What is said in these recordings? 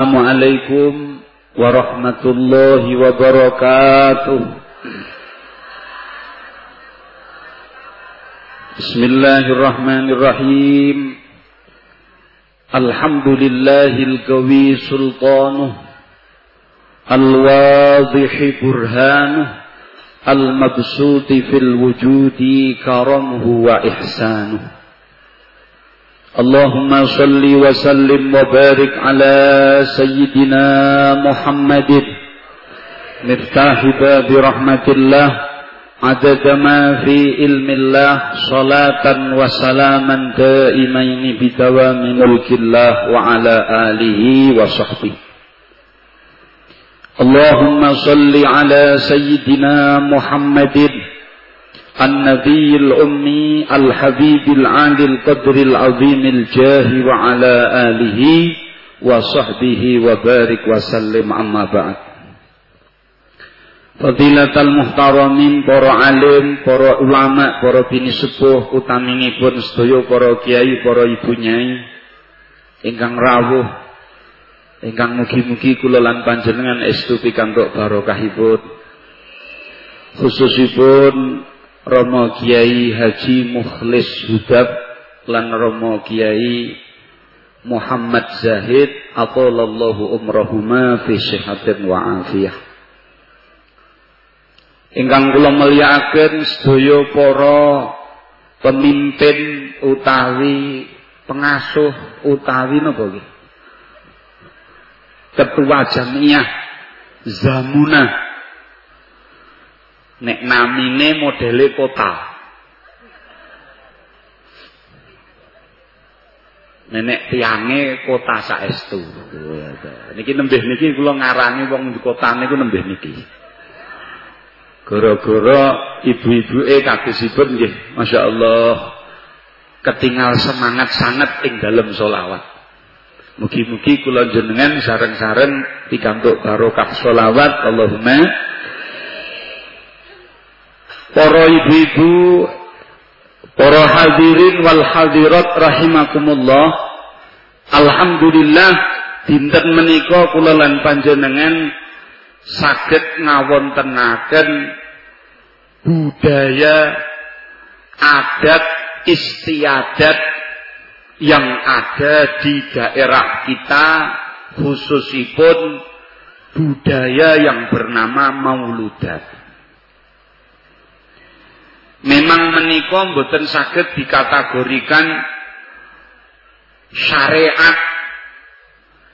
Assalamualaikum warahmatullahi wabarakatuh. Bismillahirrahmanirrahim. Alhamdulillahil qawi sultanuh. Al-wadhihi burhanuh. Al-mabsuti fil wujudi karamuhu wa ihsanuh. اللهم صل وسلم وبارك على سيدنا محمد مفتاح باب رحمة الله عدد ما في علم الله صلاة وسلاما دائمين بدوام ملك الله وعلى آله وصحبه اللهم صل على سيدنا محمد النبي الأمي الحبيب العالي القدر العظيم الجاه وعلى آله وصحبه وبارك وسلم أما بعد Fadilatal muhtaramin, para alim, para ulama, para bini sepuh, utaminipun sedaya para kiai, para ibu nyai, ingkang rawuh, ingkang mugi-mugi kula lan panjenengan estu pikantuk barokahipun. Khususipun Romo Kiai Haji Mukhlis Hudab lan Romo Kiai Muhammad Zahid atolallahu umrahuma fi sihatin wa afiyah. Ingkang kula mulyakaken sedaya para pemimpin utawi pengasuh utawi napa ketua jamiah Zamuna Nek namine modele kota. Nenek tiange kota saestu. Niki nembih niki kula ngarani wong di kota niku nembih niki. Gara-gara ibu-ibuke kagesipun nggih, masyaallah ketinggal semangat sangat ing dalam solawat. Mugi-mugi kula jenengan sareng-sareng pikantuk barokah solawat Allahumma para ibu-ibu, para hadirin wal hadirat rahimakumullah. Alhamdulillah dinten menika kula lan panjenengan saged ngawontenaken budaya adat istiadat yang ada di daerah kita khususipun budaya yang bernama mauludat memang menika mboten saged dikategorikan syariat.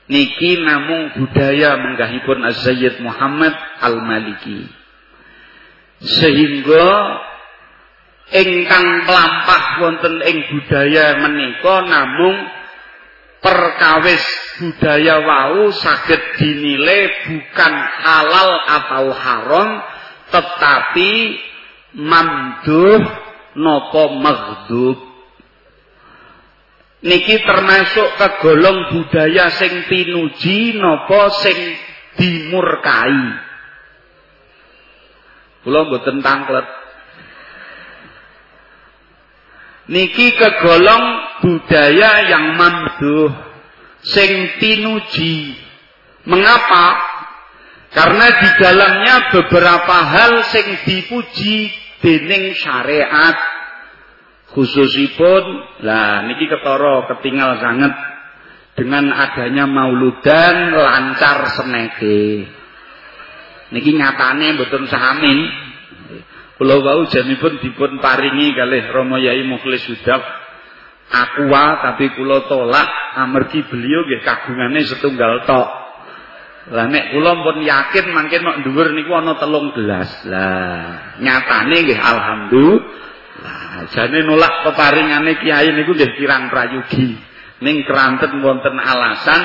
Niki namung budaya menggahipun Az-Zayyid Muhammad Al-Maliki. Sehingga ingkang melampah wonten ing budaya menika namung perkawis budaya wau saged dinilai bukan halal atau haram tetapi mamduh nopo maghdub? Niki termasuk kegolong budaya sing pinuji nopo sing dimurkai. Kula mboten tanglet. Niki kegolong budaya yang mamduh sing pinuji. Mengapa? Karena di dalamnya beberapa hal sing dipuji dening syariat khususipun lah niki ketara ketinggal sangat dengan adanya mauludan lancar seneke niki nyatane mboten samin kula wau janipun dipun paringi kalih Rama Yai Mukhlis Hudaf aqua tapi kula tolak amargi beliau nggih kagungane setunggal tok Lah nek kula pun yakin mangke nek dhuwur niku ana telung gelas. Lah nyatane nggih alhamdulillah. Jane nolak peparingane kiai niku nggih kirang prayugi. Ning keranten wonten alasan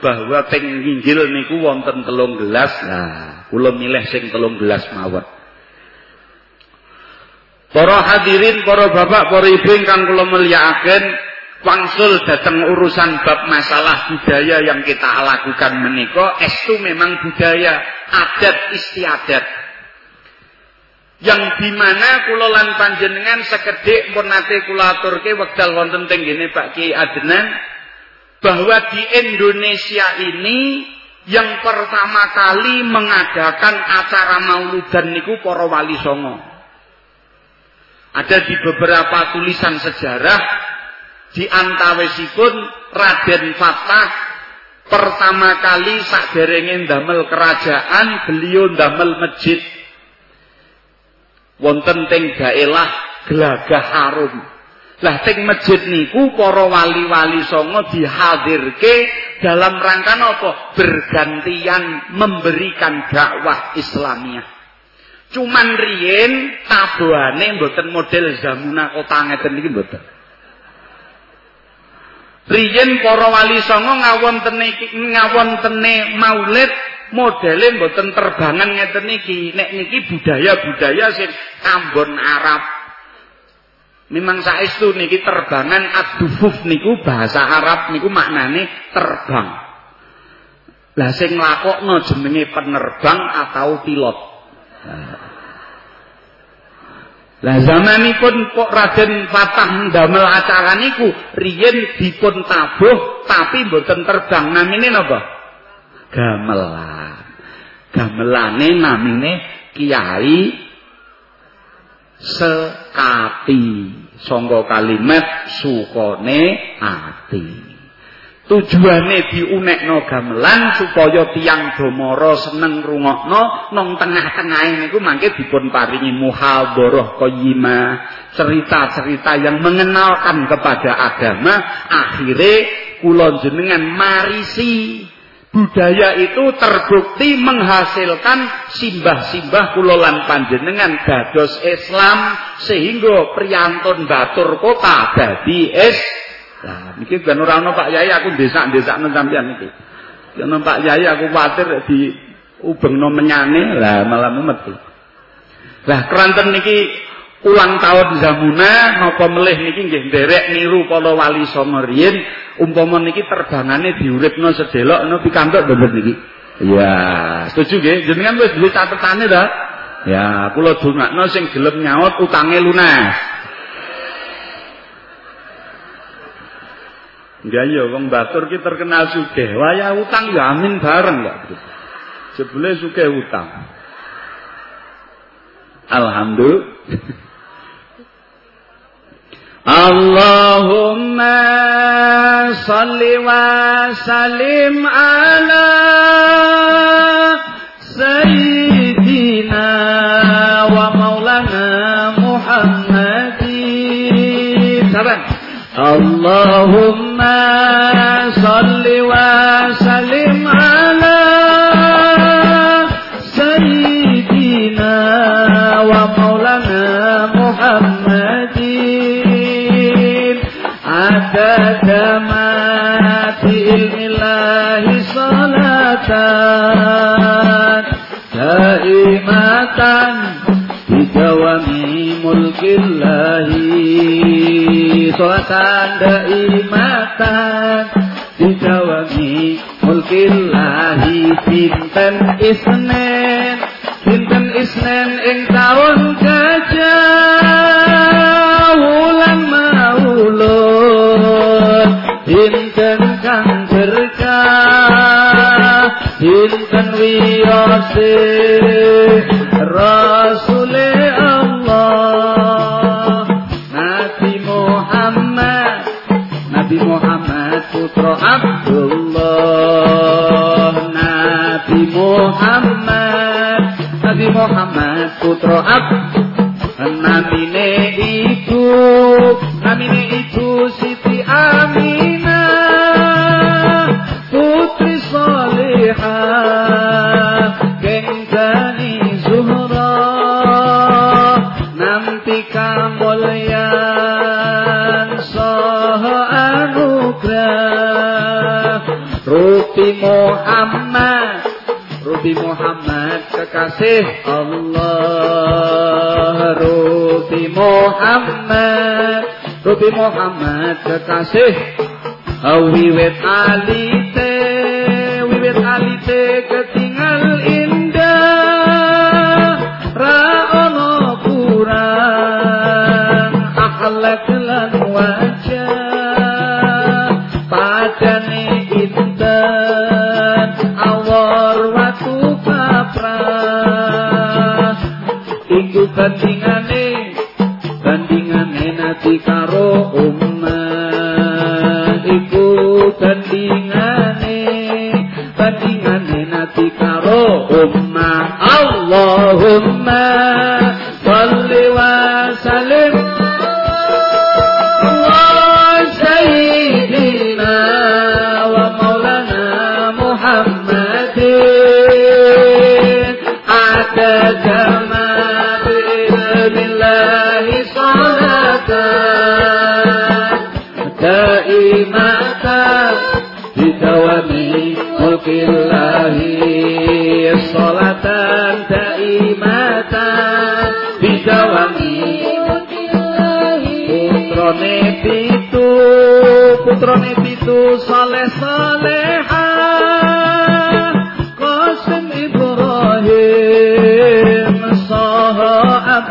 bahwa teng nginggil niku wonten telung gelas. Lah kula milih sing telung gelas mawon. Para hadirin, para bapak, para ibu ingkang kula mulyakaken, wangsul datang urusan bab masalah budaya yang kita lakukan menika estu memang budaya adat istiadat yang di mana kula lan panjenengan sekedhik pun nate kula aturke wekdal wonten Pak Kiai Adnan bahwa di Indonesia ini yang pertama kali mengadakan acara mauludan niku para wali songo. Ada di beberapa tulisan sejarah di antawisipun Raden Fatah pertama kali sakderenge ndamel kerajaan beliau ndamel masjid wonten teng daerah Gelagah Harum. Lah teng masjid niku para wali-wali songo dihadirke dalam rangka apa? Bergantian memberikan dakwah Islamiyah. Cuman riyen tabuhane mboten model zamuna kota ngeten iki mboten. Riyen para wali songo ngawontene ngawontene maulid modele mboten terbangan ngeten niki. Nek niki budaya-budaya sing Ambon Arab. Memang saestu niki terbangan ad-dufuf niku bahasa Arab niku maknane terbang. Lah sing nglakokno jenenge penerbang atau pilot. Lah zamanipun kok Raden Fatah ndamel acara niku riyen dipun tabuh tapi mboten terbang namine napa? Gamelan. Gamelane namine Kiai Sekati. Sangga kalimat sukone ati. Tujuane diunekno gamelan supaya tiang domoro seneng rungokno nang tengah-tengahe niku mangke dipun paringi muhadharah qayyimah, cerita-cerita yang mengenalkan kepada agama, akhire kula jenengan marisi. Budaya itu terbukti menghasilkan simbah-simbah kula lan panjenengan dados Islam sehingga priyantun batur kota dadi Islam Lah niki ben ora ana Pak Yai aku desak-desakno sampean niki. Yen Pak Yai aku kuwatir di ubengno menyane lah malah metu. Lah keranten niki ulang tahun Zamuna napa melih niki nggih nderek niru para wali songo riyin umpama niki terbangane diuripno sedelok no pikantuk bener niki. Ya, setuju nggih. Jenengan wis duwe catetane ta? Ya, kula dongakno sing gelem nyaut utange lunas. Ya iya wong batur ki terkenal sugih, waya utang ya amin bareng lah, Jebule sugih utang. Alhamdulillah. Allahumma salli wa salim ala sayyidina wa maulana Muhammadin. Sabar. Allahumma صل وسلم على سيدنا ومولانا محمد. عدد ما في علم الله صلاة. دائمة بدوام ملك الله. sholatan da imatan di jawami mulkillahi pinten isnen pinten isnen ing taun gajah wulan maulun binten kang berkah binten wiyosih roh putra Abdullah Nabi ne itu Nabi ne itu Siti Aminah Putri Salihah Gengkani Zuhra. Nanti kamulyan Soha Rupi Muhammad Rupi Muhammad kekasih Rupi Muhammad kekasih Wiwit alite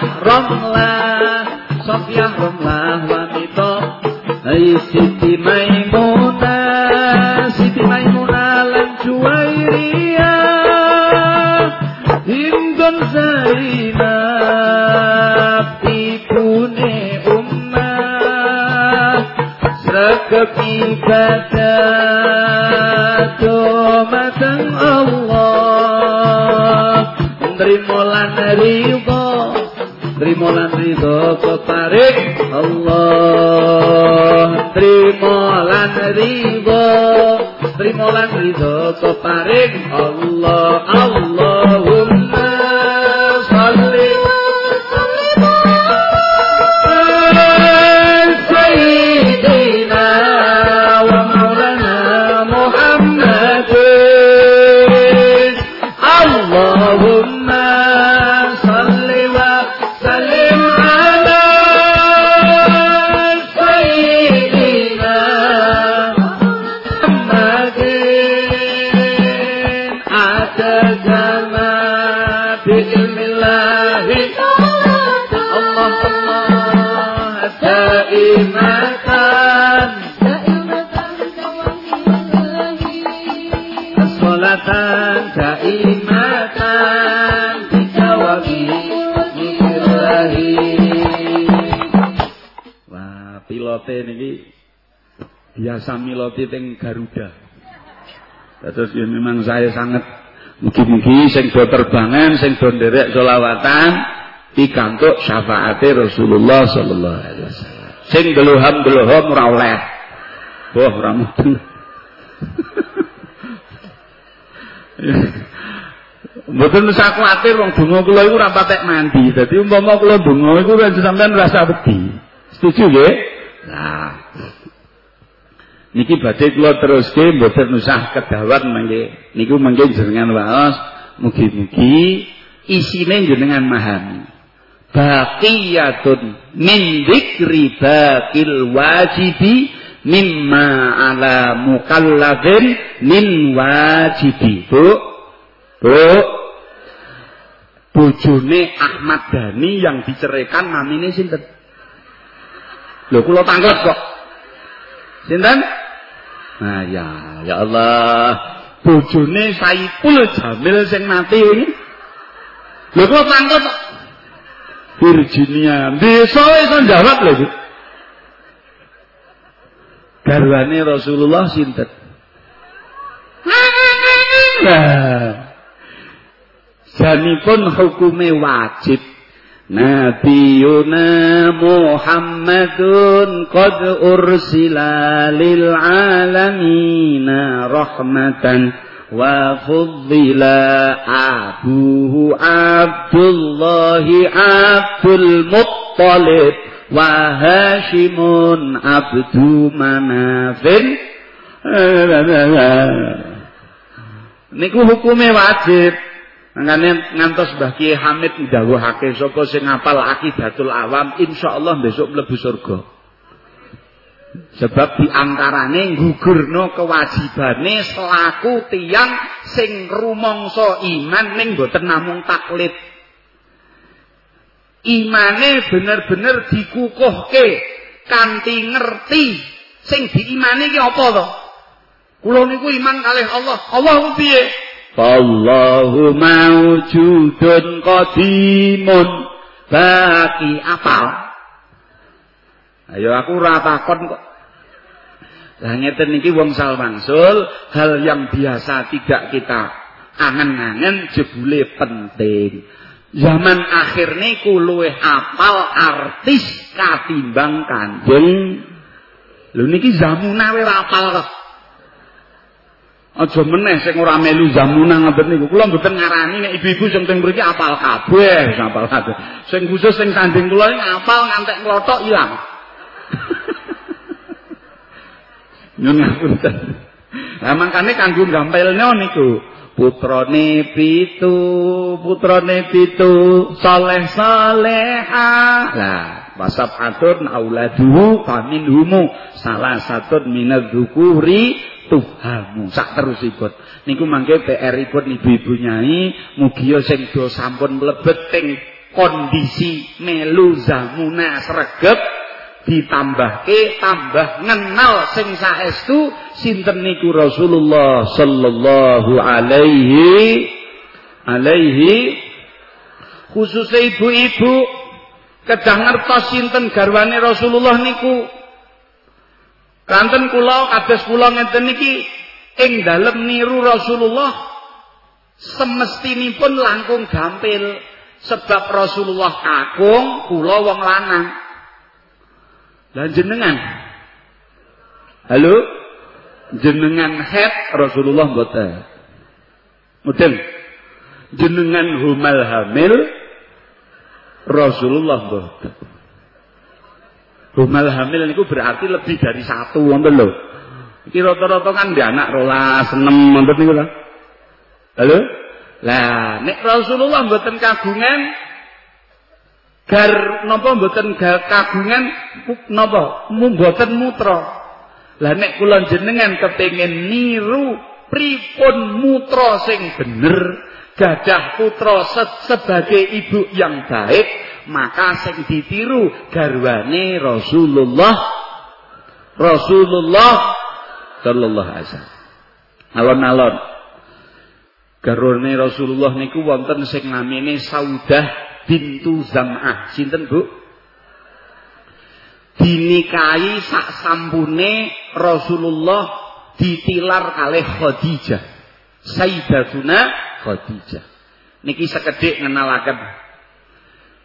Bahram Rig biasa miloti Garuda. Terus ya memang saya sangat mugi-mugi sing do terbangan, sing do nderek selawatan pikantuk syafaate Rasulullah sallallahu alaihi wasallam. Sing geluham-geluham ora oleh. Wah, ora mudeng. Mboten usah kuwatir wong donga kula iku ora patek mandi. Dadi umpama kula donga iku sampean rasa wedi. Setuju nggih? Nah. Niki badhe kula teruske mboten usah kedawat mangke. Niku mangke jenengan waos mugi-mugi isine jenengan mahami. Baqiyatun min dzikri baqil wajibi mimma ala mukallafin min wajibi. Bu, bu, bojone Ahmad Dhani yang diceraikan namine sinten? Lho kula tanglet kok. Sinten? Nah ya, ya Allah. Bojone Saipul Jamil sing mati ini. Lho kok. Virginia. Desa iso jawab lho. Garwane Rasulullah sinten? Nah, Janipun hukume wajib نبينا محمد قد أرسل للعالمين رحمة وفضل. أبوه عبد الله عبد المطلب وهاشم عبد مناف. niku hukume wajib Makanya ngantos Mbah Kiai Hamid ndawuhake saka sing ngapal akidatul awam insyaallah besok mlebu surga. Sebab diantarane gugurno kewajibane selaku tiang sing rumangsa iman ning boten namung taklid. Imane bener-bener dikukuhke kanthi ngerti sing diimani ki apa to? Kula niku iman kalih Allah. Allah ku piye? Allahu mawjudun qadimun baki apa? Ayo aku ora kok. Lah ngeten iki wong hal yang biasa tidak kita angen-angen jebule penting. Zaman akhir niku luwih apal artis katimbang Kanjeng. Lho niki zamuna wae apal kok. Aja meneh sing ora melu zamuna ngoten niku. Kula mboten ngarani nek ibu-ibu sing teng mriki apal kabeh, apal kabeh. Sing khusus sing tanding kula iki apal ngantek klothok ilang. Nyun ngapunten. Lah mangkane kanggo gampelne niku. Putrane pitu, putrane pitu, saleh saleha. Lah, wasab atur auladuhu faminhumu. Salah satu minadz dzukuri tuhamu. Sak terusipun niku mangke PR ipun ibu-ibu nyai mugi sing do sampun mlebet teng kondisi melu zamuna sregep ditambahke tambah ngenal sing saestu sinten niku Rasulullah sallallahu alaihi alaihi khusus ibu-ibu kedah ngertos sinten garwane Rasulullah niku Kanten kula kados kula ngeten niki ing dalem niru Rasulullah semestinipun langkung gampil sebab Rasulullah kakung kula wong lanang. Lah jenengan Halo? Jenengan head Rasulullah mboten. Mboten. Jenengan humal hamil Rasulullah mboten. Humal hamil niku berarti lebih dari satu wonten lho. Iki rata-rata kan di anak rolas enam wonten niku lho. Halo? Lah, nek Rasulullah mboten kagungan gar napa mboten kagungan napa mboten mutra. Lah nek kula jenengan kepengin niru pripun mutra sing bener, gadah putra sebagai ibu yang baik, maka sing ditiru garwane Rasulullah Rasulullah sallallahu alaihi wasallam. Alon-alon garwane Rasulullah niku wonten sing namine Saudah bintu Zam'ah. Sinten, Bu? Dinikahi sak sampune Rasulullah ditilar kalih Khadijah. Sayyidatuna Khadijah. Niki sekedhik ngenalaken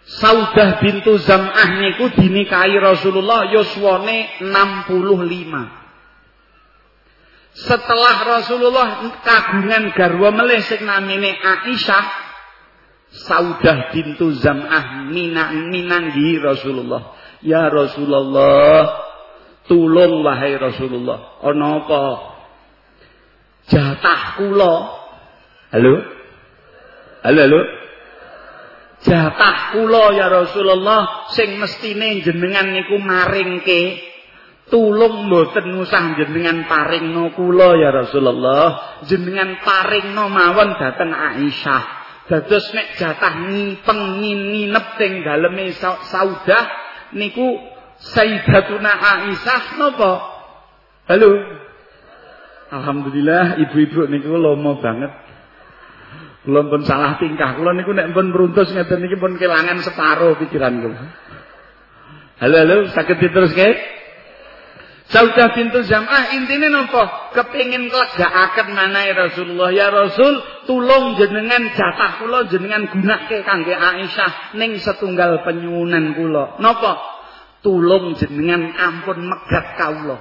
Saudah bintu Zam'ah niku dinikahi Rasulullah yuswane 65. Setelah Rasulullah kagungan garwa melih sing namine Aisyah, Saudah bintu Zam'ah minang minanggi Rasulullah. Ya Rasulullah, tulung wahai Rasulullah. Ana apa? Jatah kula. Halo? Halo, halo? jatah kula ya Rasulullah sing mestine jenengan niku maringke. Tulung mboten usah jenengan paringno kula ya Rasulullah. Jenengan paringno mawon dhateng Aisyah. Dados nek jatah ngipeng nginep teng daleme saudah niku Sayyidatuna Aisyah napa? Halo. Alhamdulillah ibu-ibu niku lomo banget Kula pun salah tingkah. Kula niku nek pun meruntus ngeten niki pun kelangan separo pikiran kula. Halo halo saged diteruske? Saudah bintu Zam'ah intine napa? Kepengin klegakaken manahe Rasulullah. Ya Rasul, tulung jenengan jatah kula jenengan gunake kangge Aisyah ning setunggal penyuwunan kula. Napa? Tulung jenengan ampun megat kawula.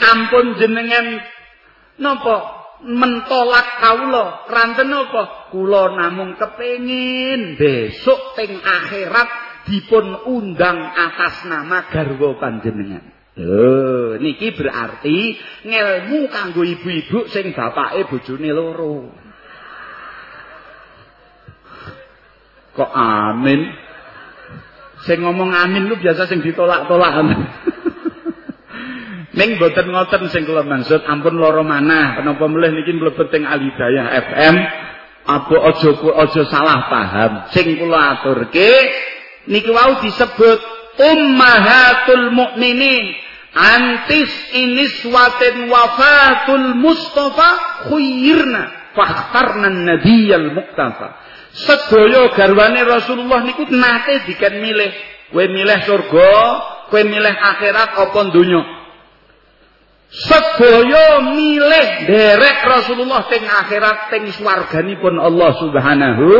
Ampun jenengan napa? Mentolak kawula. Ranten napa? Kula namung kepengin besok teng akhirat dipun undang atas nama garwa panjenengan. Oh, niki berarti ngelmu kanggo ibu-ibu sing bapake bojone loro. Kok amin? Sing ngomong amin lu biasa sing ditolak-tolak. Ning boten ngoten sing kula maksud, ampun loro manah. Kenapa mulih niki mlebet teng Alidayah FM? Apa aja aja salah paham. Sing kula aturke niki wau disebut ummahatul mukminin antis iniswatin wafatul mustafa khuyirna fakhtarna nabiyal muktafa sedaya garwane Rasulullah niku nate diken milih kowe milih surga kowe milih akhirat apa donya sedaya milih derek Rasulullah teng akhirat teng swarganipun Allah Subhanahu.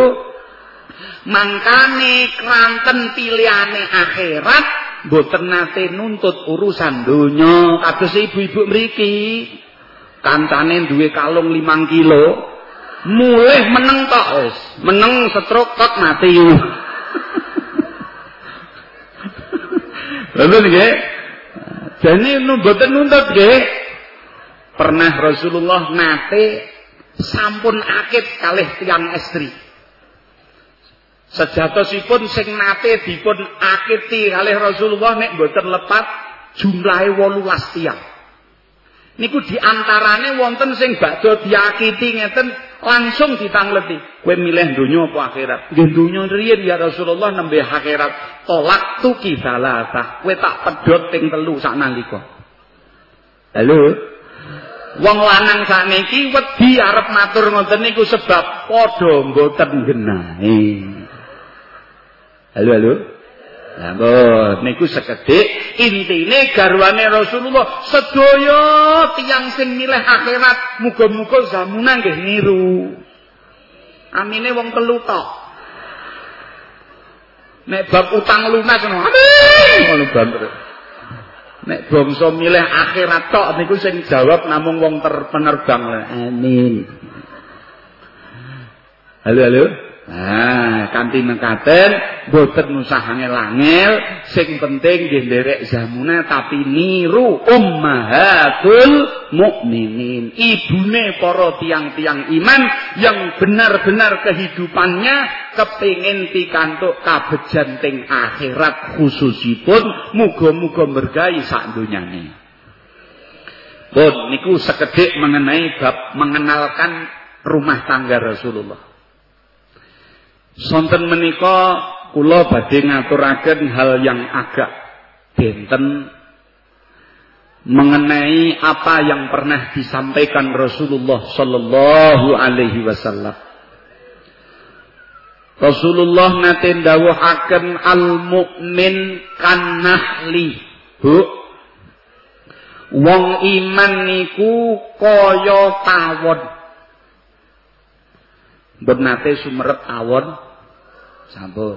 Mangkane kranten pilihane akhirat mboten nate nuntut urusan donya. Kados ibu-ibu mriki kancane duwe kalung 5 kilo mulih meneng tok wis. Meneng stroke tok mati. Lha nggih jane mboten nuntut nggih pernah Rasulullah nate sampun akid kalih tiang estri Sejatosipun sing nate dipun akiti kalih Rasulullah nek mboten lepat jumlahe 18 tiyang. Niku diantarane wonten sing badhe diakiti ngeten langsung ditangleti. Kowe milih donya apa akhirat? Nggih donya riyen ya Rasulullah nembe akhirat. Tolak tu kisalata. Kowe tak pedhot ping telu saknalika. Halo. Wong lanang sakniki wedi arep matur ngoten niku sebab padha mboten genahe. Halo halo. Mbon niku sekedhik intine garwane Rasulullah sedaya tiyang sing milih akhirat muga-muga zamuna nggih niru. Amine wong telu tok. Nek bab utang lunas ngono. Amin. Nek bangsa milih akhirat tok niku sing jawab namung wong terpenerbang. Amin. Halo halo. Nah, kanthi mekaten boten usah angel-angel, sing penting nggih nderek zamuna tapi niru ummahatul mukminin. Ibune para tiang-tiang iman yang benar-benar kehidupannya kepingin pikantuk kabejan teng akhirat khususipun muga-muga bergahi sak donyane. Pun niku sekedhik mengenai bab mengenalkan rumah tangga Rasulullah. Sonten menika kula badhe ngaturaken hal yang agak benten mengenai apa yang pernah disampaikan Rasulullah sallallahu alaihi wasallam. Rasulullah nate ndawuhaken al mukmin kan nahli. Bu. Wong iman niku kaya tawon. Mbon nate sumerep awon Sampun.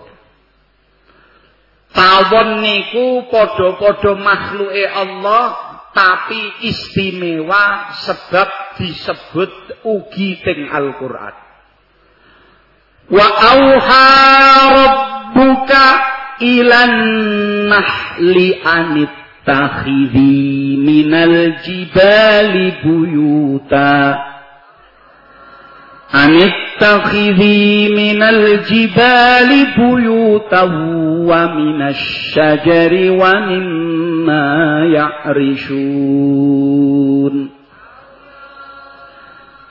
Tawon niku padha-padha makhluke Allah tapi istimewa sebab disebut ugi teng Al-Qur'an. Wa auha rabbuka ilan nahli anit takhidhi minal jibali buyuta أن اتخذي من الجبال بيوتا ومن الشجر ومما يعرشون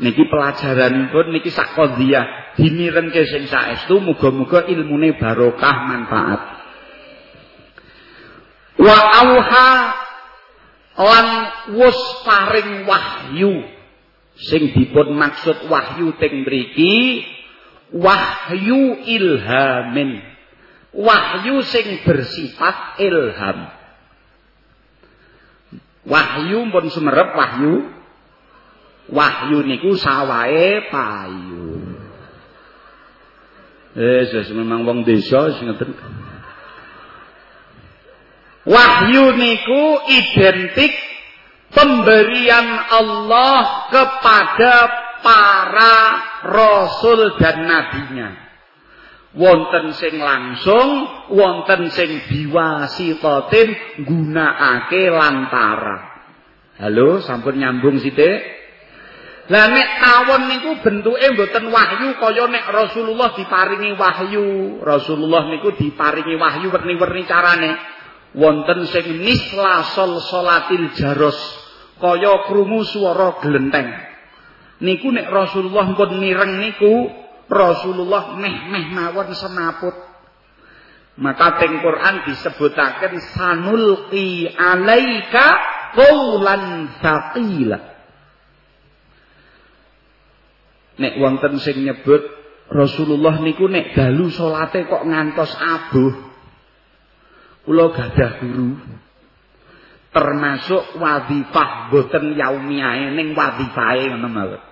Niki pelajaran pun niki sak qadhiyah dimirengke sing saestu muga-muga ilmune barokah manfaat. Wa auha lan wus paring wahyu sing dipun maksud wahyu teng mriki wahyu ilhamin wahyu sing bersifat ilham Wahyu pun sumerep wahyu. Wahyu niku sawahe payu. Eh, memang wong desa ngeten. Wahyu niku identik pemberian Allah kepada para rasul dan nabinya. Wonten sing langsung, wonten sing biwasitatin gunakake lantara. Halo, sampun nyambung sithik? Lah nek tawon niku bentuke mboten wahyu kaya nek Rasulullah diparingi wahyu. Rasulullah niku diparingi wahyu werni-werni carane. Wonten sing misla sol salatil jaros kaya krungu swara glenteng. Niku nek Rasulullah pun mireng niku Rasulullah meh-meh mawon senaput. Maka teng Quran disebutaken sanulqi alaika qaulan thaqila. Nek wonten sing nyebut Rasulullah niku nek dalu salate kok ngantos abuh. Kula gadah guru. Termasuk wadifah boten yaumiyae ning wadifahe ngono mawon.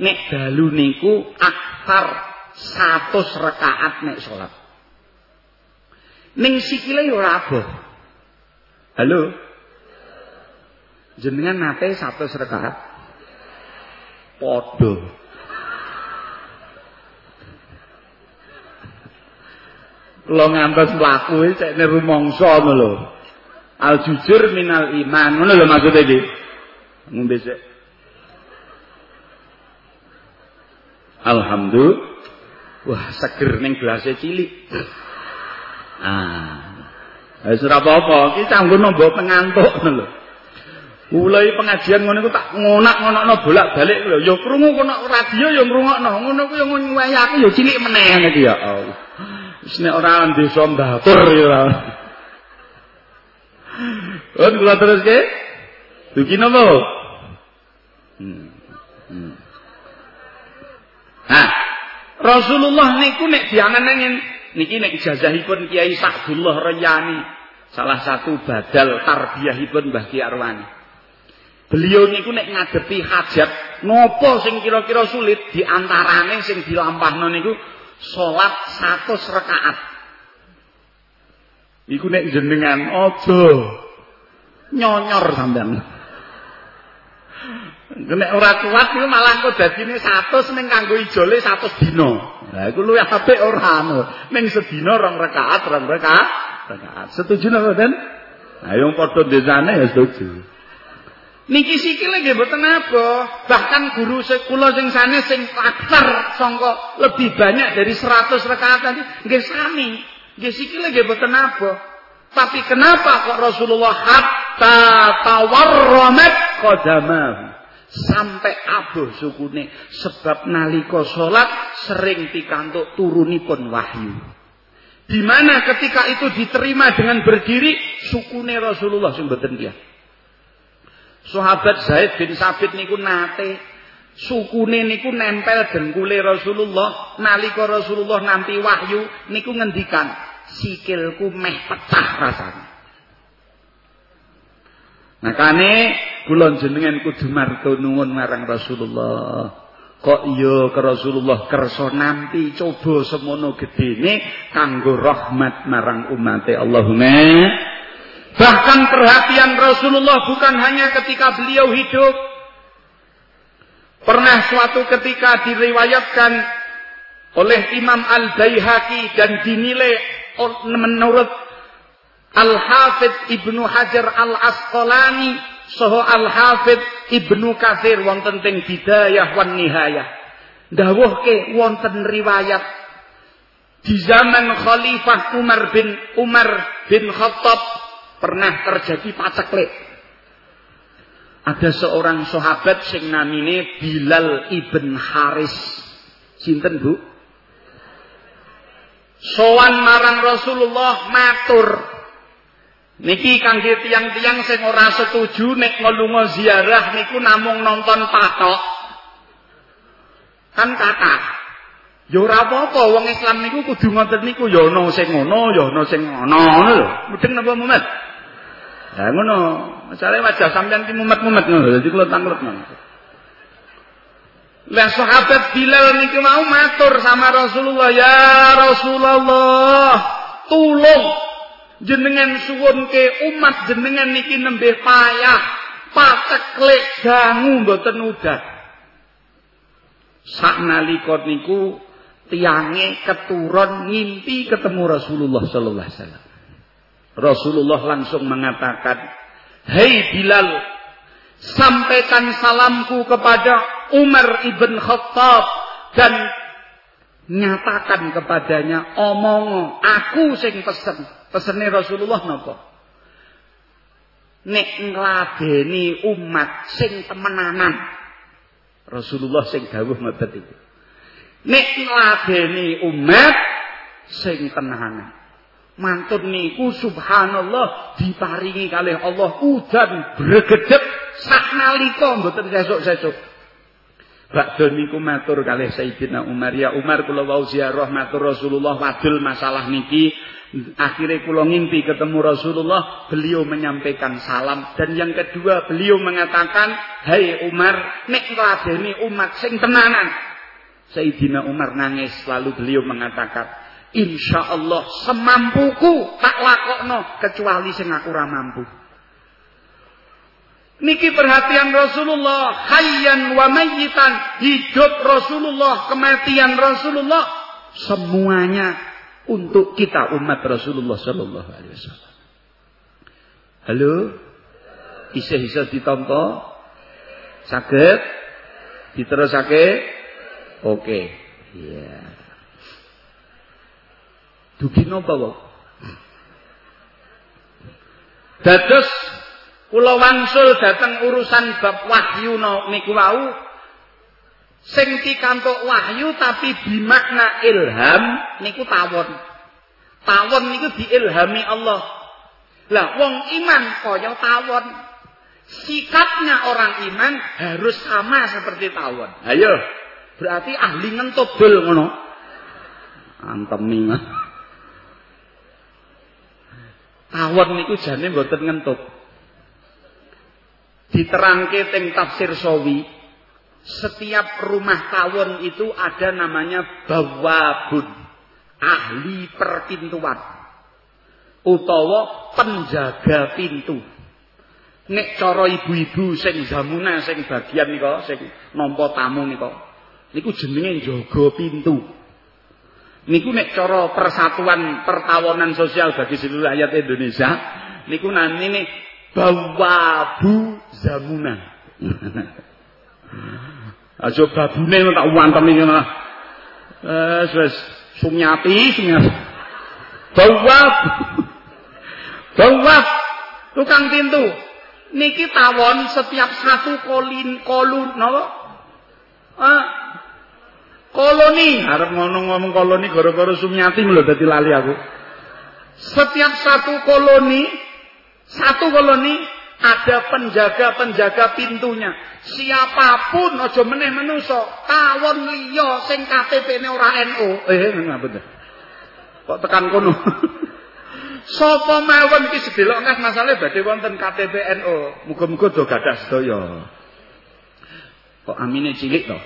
Nek dalu niku aksar 100 rakaat nek salat. Ning sikile yo ora aboh. Halo. Jenengan nate 100 rakaat? Padha. Kula ngantos mlaku cek ne rumangsa ngono lho. Al jujur minal iman. Ngono lho maksude iki. Ngombe sik. Alhamdulillah. Wah, seger ning gelase cilik. Ah. Wis ora apa-apa, iki canggo nombo pengantuk ngono lho. Mulai pengajian ngono iku tak ngonak-ngonokno bolak-balik lho. Ya krungu kono radio ya ngrungokno. Ngono ku ya aku ya cilik meneh iki ya. Wis nek ora desa mbatur ya ora. On kula teruske. Dugi. Hmm. Nah, Rasulullah niku nek diangen-angen niki nek ijazahipun Kiai Sa'dullah Rayani salah satu badal tarbiyahipun Mbah Ki Arwani. Beliau niku nek ngadepi hajat nopo sing kira-kira sulit diantarane sing dilampahno niku salat 100 rakaat. Iku nek jenengan aja nyonyor sampean. Nek ora kuat iku malah kok dadine 100 ning kanggo ijole 100 dina. Lah iku luwih apik ora anu. Ning sedina rong rakaat, rong rakaat, rakaat. Setuju napa, Den? Ayo padha desane ya setuju. Niki sikile nggih mboten apa. Bahkan guru sekula sing sanes sing aktar sangka lebih banyak dari 100 rakaat tadi nggih sami. Nggih sikile nggih mboten apa. Tapi kenapa kok Rasulullah hatta tawarramat qadamahu sampai abuh sukune sebab nalika salat sering pikantuk turunipun wahyu. Di mana ketika itu diterima dengan berdiri sukune Rasulullah sing mboten. Sahabat Zaid bin Sabit niku nate sukune niku nempel dengkule Rasulullah nalika Rasulullah nampi wahyu niku ngendikan sikilku meh pecah rasane. Makane kula jenengan kudu marga nuwun marang Rasulullah. Kok iya ke Rasulullah kersa nampi coba semono gedene kanggo rahmat marang umate Allahumma Bahkan perhatian Rasulullah bukan hanya ketika beliau hidup. Pernah suatu ketika diriwayatkan oleh Imam Al-Baihaqi dan dinilai menurut Al-Hafidh Ibnu Hajar Al-Asqalani soho Al-Hafidh Ibnu Katsir wonten teng Bidayah wan Nihayah. Dawuhke wonten riwayat di zaman Khalifah Umar bin Umar bin Khattab pernah terjadi paceklik. Ada seorang sahabat sing namine Bilal ibn Haris. Sinten, Bu? Sowan marang Rasulullah matur. Niki kangge tiang-tiang sing ora setuju nek ngelunga ziarah niku namung nonton patok. Kan kata. Ya ora apa-apa wong Islam niku kudu ngoten niku ya ana sing ngono ya ana sing ngono ngono lho. Mudeng napa Muhammad? Lah ngono, masalahe wajah sampean ki mumet-mumet ngono, dadi kelotang-kelot ngono. Lah sahabat Bilal niki mau matur sama Rasulullah, "Ya Rasulullah, tulung jenengan suwun ke umat jenengan niki nembe payah, pateklek dangu mboten udah." Saknalika niku tiange keturun ngimpi ketemu Rasulullah sallallahu alaihi wasallam. Rasulullah langsung mengatakan, "Hei Bilal, sampaikan salamku kepada Umar ibn Khattab dan nyatakan kepadanya omong aku sing pesen. Pesene Rasulullah napa? Nek ngladeni umat sing temenanan. Rasulullah sing dawuh ngoten iki nek ngladeni umat sing tenanan mantun niku subhanallah diparingi kalih Allah udan bregedhep saknalika mboten sesuk-sesuk Bakdo niku matur kalih Sayyidina Umar. Ya Umar kula wau ziarah matur Rasulullah wadul masalah niki. Akhirnya kula ngimpi ketemu Rasulullah beliau menyampaikan salam. Dan yang kedua beliau mengatakan hai Umar nek ngladeni umat sing tenanan. Sayyidina Umar nangis lalu beliau mengatakan Insya Allah semampuku tak lakokno kecuali sing aku ora mampu. Niki perhatian Rasulullah, hayyan wa mayyitan, hidup Rasulullah, kematian Rasulullah, semuanya untuk kita umat Rasulullah sallallahu alaihi wasallam. Halo? Isih-isih ditampa? Saged? Diterusake? Oke. Iya. Yeah. Dugi napa? Dados kula wangsul dhateng urusan bab wahyu niku wau sing pikantuk wahyu tapi bimakna ilham niku tawon. Tawon niku diilhami Allah. Lah wong iman kaya tawon. Sikapnya orang iman harus sama seperti tawon. Ayo, berarti ahli ngentut dul ngono. Antemi Tawon niku jane mboten ngentuk. Diterangke teng tafsir Sawi, setiap rumah tawon itu ada namanya bawabun, ahli perpintuan. Utawa penjaga pintu. Nek cara ibu-ibu sing zamuna sing bagian nika sing nampa tamu nika niku jenenge jaga pintu. Niku nek cara persatuan pertawanan sosial bagi seluruh rakyat Indonesia, niku namine bawabu zamuna. Aja babune tak wantem iki ngono. Eh wis sumyati sumyati. Bawab. Bawab tukang pintu. Niki tawon setiap satu kolin kolun napa? Ah, Koloni, harap ngomong-ngomong koloni gara-gara Sumyati lho dadi lali aku. Setiap satu koloni, satu koloni ada penjaga-penjaga pintunya. Siapapun aja meneh menuso, tawon liya sing KTP-ne ora NU. Eh, ngapa Kok tekan kono? Sapa mawon iki sedelok ngas masalahe badhe wonten KTP NU. Muga-muga do gadah sedaya. Kok amine cilik to?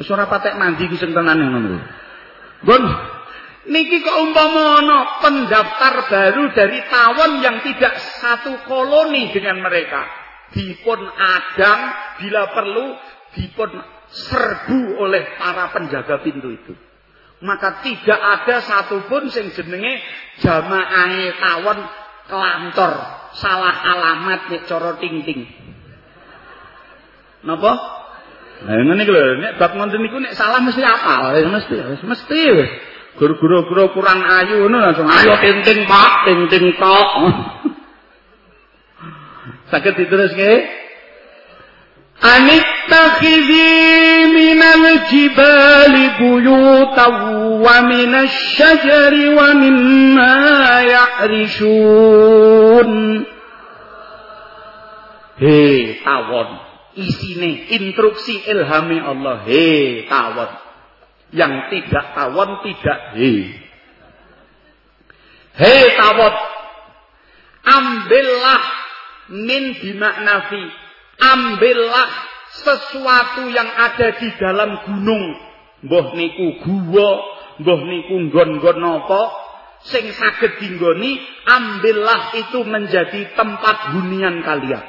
Wis ora patek mandi ki sing tenan ngono. Bon. Niki ana pendaftar baru dari tawon yang tidak satu koloni dengan mereka. Dipun adang bila perlu dipun serbu oleh para penjaga pintu itu. Maka tidak ada satupun sing jenenge jamaah tawon kelantor salah alamat nek cara ting-ting. Napa? Nah, ngene iki nek bab ngoten niku nek salah mesti apal, ya mesti, wis mesti Guru-guru kurang ayu ngono langsung ayo ting-ting Pak, ting-ting tok. Saged diteruske? Anittakhidhi minal jibali buyutan wa minasy syajari wa mimma ya'rishun. Hei, tawon isine instruksi ilhami Allah he tawon yang tidak tawon tidak he he tawon ambillah min bimakna fi. Ambillah sesuatu yang ada di dalam gunung. Mbah niku guwa, mbah niku nggon-nggon sing saged dinggoni, ambillah itu menjadi tempat hunian kalian.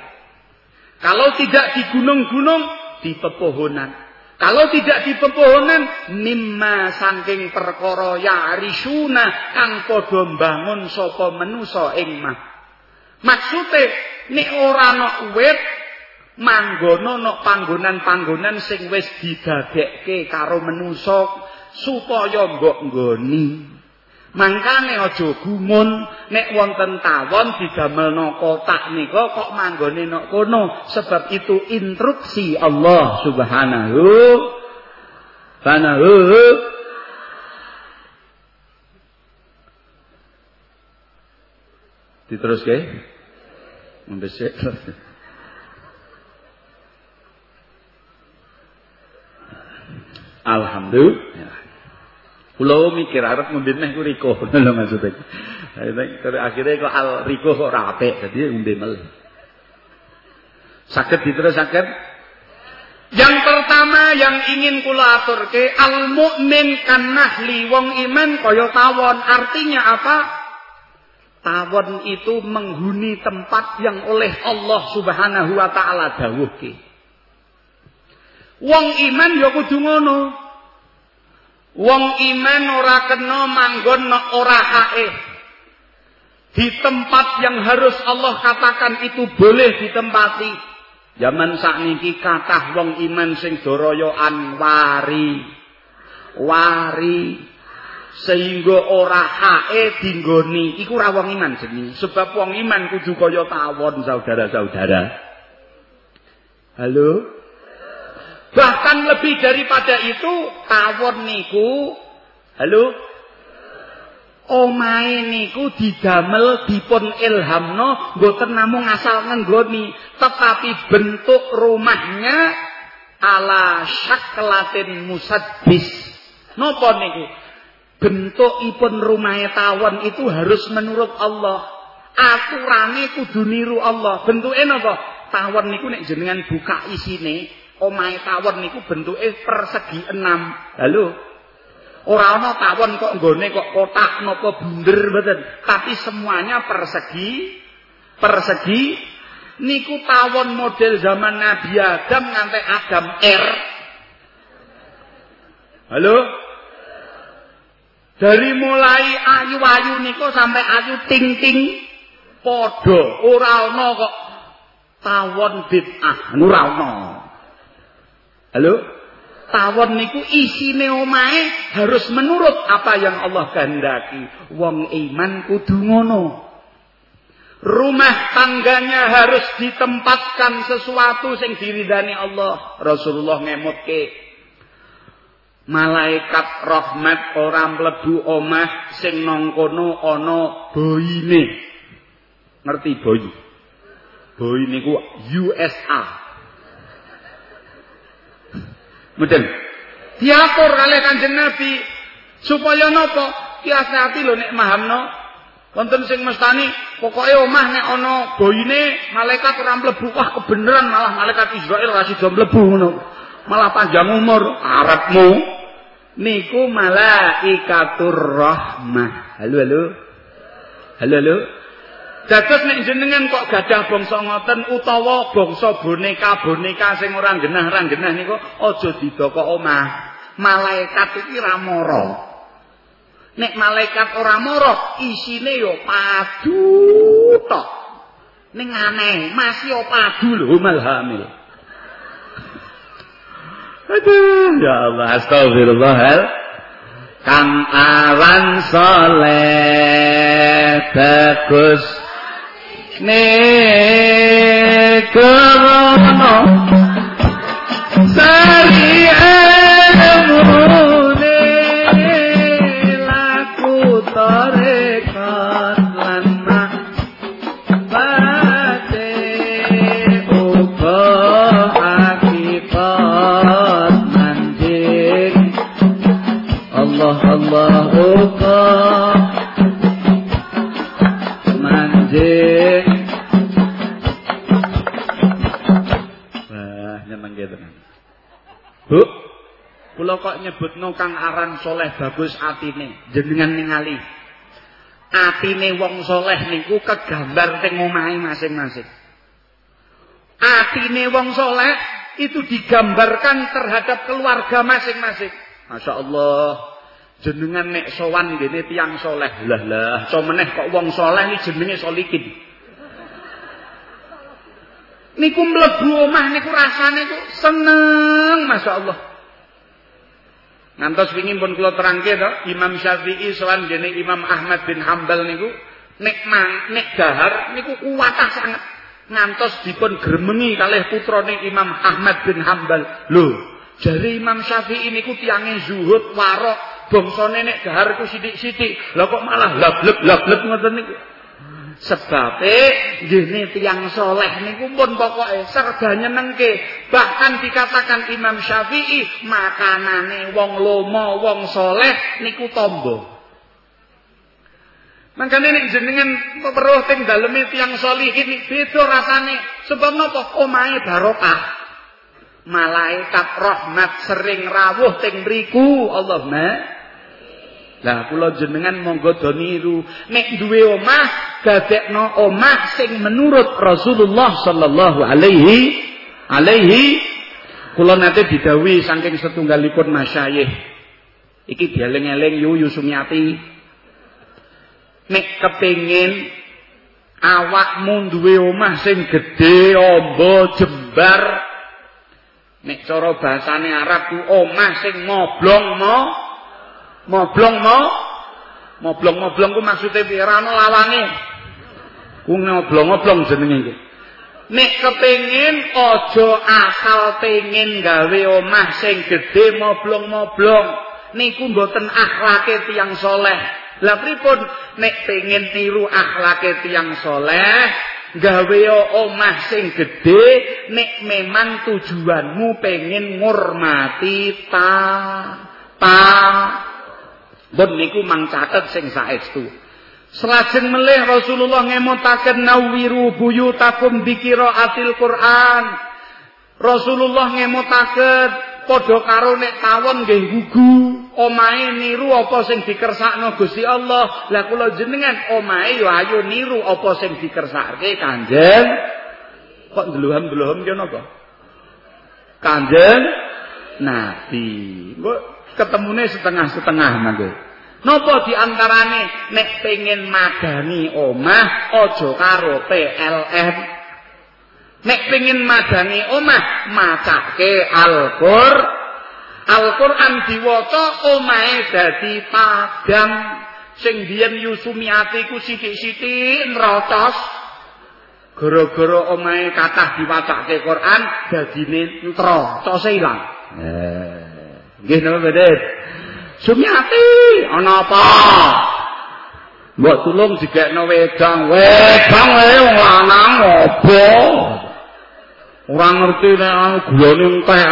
Kalau tidak di gunung-gunung, di pepohonan. Kalau tidak di pepohonan, mimma saking perkara ya arisuna kang padha mbangun sapa menusa ing mah. Maksude nek ora ana wit manggono nok panggonan-panggonan sing wis didadekke karo menusa supaya mbok nggoni. Mangkane aja gumun nek wonten tawon didamelno kotak nika kok manggone nok kono? Sebab itu instruksi Allah Subhanahu Subhanahu Diteruske Mbesek Alhamdulillah Kulo mikir arep ngombe meh ku riko lho maksudnya. Akhirnya kok al riko kok ora apik, dadi ngombe mel. Saged diterusaken? Yang pertama yang ingin kula aturke al mukmin kan nahli wong iman kaya tawon. Artinya apa? Tawon itu menghuni tempat yang oleh Allah Subhanahu wa taala dawuhke. Wong iman ya kudu ngono. Wong iman ora kena manggon ora hae. Di tempat yang harus Allah katakan itu boleh ditempati. Zaman sakniki kathah wong iman sing doroyoan wari. Wari. Sehingga ora hae dinggoni. Iku ora wong iman jenenge. Sebab wong iman kudu kaya tawon saudara-saudara. Halo? Bahkan lebih daripada itu, tawon niku, halo, omae niku didamel dipun ilhamno, mboten namung asal ngenggoni, tetapi bentuk rumahnya ala syaklatin musaddis. Napa niku? Bentukipun rumahe tawon itu harus menurut Allah. Aturane kudu niru Allah. Bentuke napa? Tawon niku nek jenengan buka isine, omahe tawon niku bentuke persegi enam. Halo. Ora ana tawon kok nggone kok kotak napa bunder mboten, tapi semuanya persegi persegi niku tawon model zaman Nabi Adam nganti Adam R. Halo. Dari mulai ayu-ayu niku sampai ayu ting-ting padha ora ana kok tawon bid'ah, ora ana. Halo? Tawon niku isine omahe harus menurut apa yang Allah kehendaki. Wong iman kudu ngono. Rumah tangganya harus ditempatkan sesuatu sing diridani Allah. Rasulullah ngemutke. Malaikat rahmat orang mlebu omah sing nang kono ana boyine. Ngerti boy? Boy niku USA. Mboten. Diatur kalih Kanjeng Nabi supaya napa? Kiasati lho nek mahamno. Wonten sing mestani pokoke omah nek ana boyine malaikat ora mlebu wah kebenaran malah malaikat Israel ra sida mlebu ngono. Malah panjang umur arepmu niku malaikatur rahmah. Halo halo. Halo halo. Dados nek jenengan kok gadah bangsa ngoten utawa bangsa boneka-boneka sing ora genah-ora genah niku aja didokok omah. Malaikat iki ra mara. Nek malaikat ora mara, isine yo padu tok. Ning aneh, masih yo padu lho malhamil. Aduh, ya Allah, astagfirullah. Kang awan soleh bagus negono sari emune laku torekan lana bate uko akibat manjing. Allah Allah uko kok nyebutno kang aran soleh bagus atine? Jenengan ningali. Atine wong soleh niku kegambar teng omahe masing-masing. Atine wong soleh itu digambarkan terhadap keluarga masing-masing. Masya Allah jenengan nek sowan gini tiang soleh. Lah lah so meneh kok wong soleh ini jenenge solikin. Niku mlebu omah niku rasane ku seneng Masya Allah ngantos wingi pun kula terangke to Imam Syafi'i sowan gini Imam Ahmad bin Hambal niku nek mang nek dahar niku kuwatah sangat ngantos dipun gremengi kalih putrane Imam Ahmad bin Hambal lho jari Imam Syafi'i niku tiange zuhud warok bangsane nek dahar ku sithik-sithik, lha kok malah lablek-lablek ngoten niku. Sebabe nggih tiyang soleh niku pun pokoke serba nyenengke. Bahkan dikatakan Imam Syafi'i, makanane wong lomo, wong soleh niku tombo. Makanya nek jenengan peruh teng daleme tiyang solihin beda rasane. Sebab napa? Omahe barokah. Malaikat rahmat sering rawuh teng mriku. Allahumma Lah kula jenengan monggo do niru. Nek duwe omah dadekno omah sing menurut Rasulullah sallallahu alaihi alaihi kula nate didhawuhi saking setunggalipun masyayikh. Iki dieling-eling yu Yusumiati nek kepengin awakmu duwe omah sing gedhe amba jembar nek cara bahasane Arab ku omah sing moblong mo Moblong mau moblong-moblong ku maksude piye ora ana lawange. Ku ngoblong-ngoblong jenenge iki. Nek kepengin aja asal pengin gawe omah sing gedhe moblong-moblong. Niku mboten akhlake tiyang soleh. Lah pripun nek pengin niru akhlake tiyang soleh, gawe omah sing gedhe nek memang tujuanmu pengin ngurmati ta ta Bon niku mang catet sing saestu. Selajeng melih Rasulullah ngemutaken nawiru buyutakum atil Quran. Rasulullah ngemutaken padha karo nek tawon nggih gugu, omahe niru apa sing dikersakno Gusti Allah. Lah kula jenengan omahe yo ayo niru apa sing dikersake Kanjeng. Kok ndeluham-ndeluham ki napa? Kanjeng Nabi. Kok ketemune setengah-setengah mangke. Napa diantarane nek pengen madani omah aja karo PLN. Nek pengen madani omah macake Al-Qur Al-Qur'an diwaca omahe dadi padang sing biyen Yusumiati ku sithik-sithik nrocos gara-gara omahe kathah diwacake Quran dadine ntrocose ilang. Eh Nggih napa mboten? Sumiati ana apa? Mbok tulung digekno wedang. Wedang wae wong lanang apa? Ora ngerti nek anu gulane entek.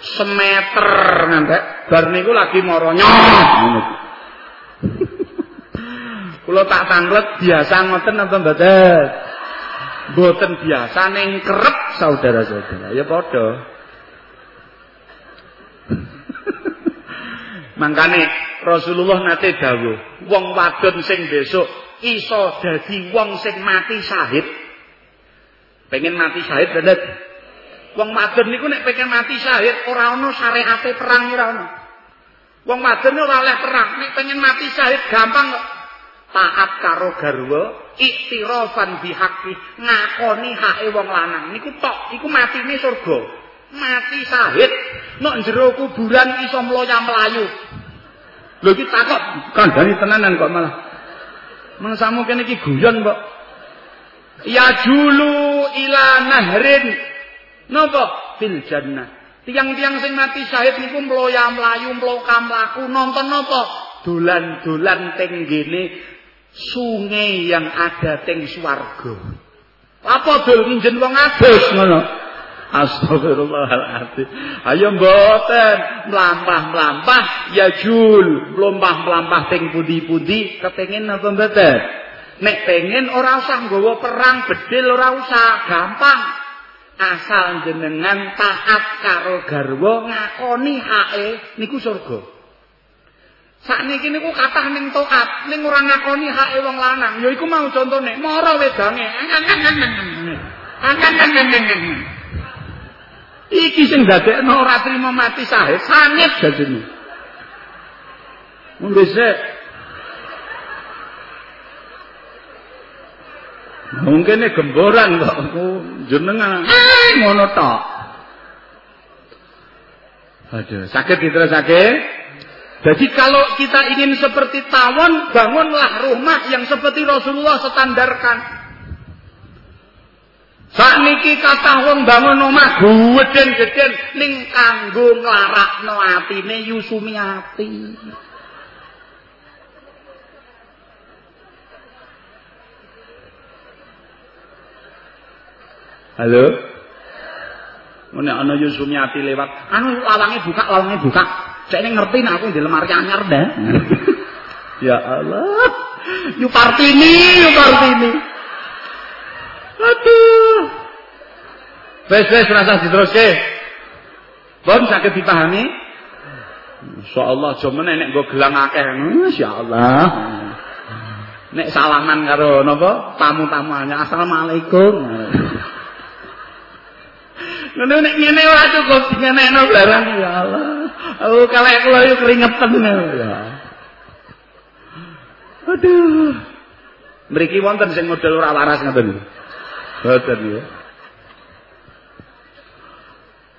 Semeter ngantek bar niku lagi mara ngono. Kula tak tanglet biasa ngoten apa mboten? Mboten biasa ning kerep saudara-saudara. Ya padha. Mangkane Rasulullah nate dawuh, wong wadon sing besok iso dadi wong sing mati syahid. Pengen mati syahid bener. Wong wadon niku nek pengen mati syahid ora ana syariate perang ora ana. Wong wadon ora oleh perang, nek pengen mati syahid gampang kok. Taat karo garwa, iktirafan bihaqi, ngakoni hake wong lanang. Niku tok, iku matine surga. Mati syahid, nek jero kuburan iso mloya mlayu. Lho iki takok kandhani tenanan kok malah. Mengsamu kene iki guyon kok. Ya julu ila nahrin. Napa? Fil jannah. Tiang-tiang sing mati syahid niku mloya mlayu mloka mlaku nonton napa? Dolan-dolan teng gene sungai yang ada teng swarga. Apa dol nginjen wong adus ngono? Astagfirullahaladzim. Ayo mboten mlampah-mlampah ya jul, mlampah-mlampah teng pundi-pundi kepengin apa mboten? Nek pengen ora usah nggawa perang bedil ora usah, gampang. asal jenengan taat karo garwa ngakoni hae niku surga. Sakniki niku kathah ning taat, ning ora ngakoni hae wong lanang. Ya iku mau contone, mara wedange. Iki sing dadekno ora trima mati sae, sangit dadine. Mun Mungkin gemboran kok jenengan eh, ngono tok. Aduh, sakit diterusake. Jadi kalau kita ingin seperti tawon, bangunlah rumah yang seperti Rasulullah standarkan. Sakniki kata wong bangun omah gedhen-gedhen ning kanggo nglarakno atine Yusumiati. Halo? Ngene ana Yusumiati lewat. Anu lawange buka, lawange buka. Cek ini ngerti nek aku di lemari anyar dah. ya Allah. Yu Partini, Yu Partini. Aduh. Wes wes rasa diteruske. Pun sakit dipahami? Insyaallah jomen nek nggo gelang akeh. Insyaallah. Nek salaman karo napa? Tamu-tamu hanya assalamualaikum. Ngono nek ngene ora cukup ngenekno barang ya Allah. Aku kalek kula yo keringetan ya. Aduh. Mriki wonten sing model ora waras ngoten. Boten ya.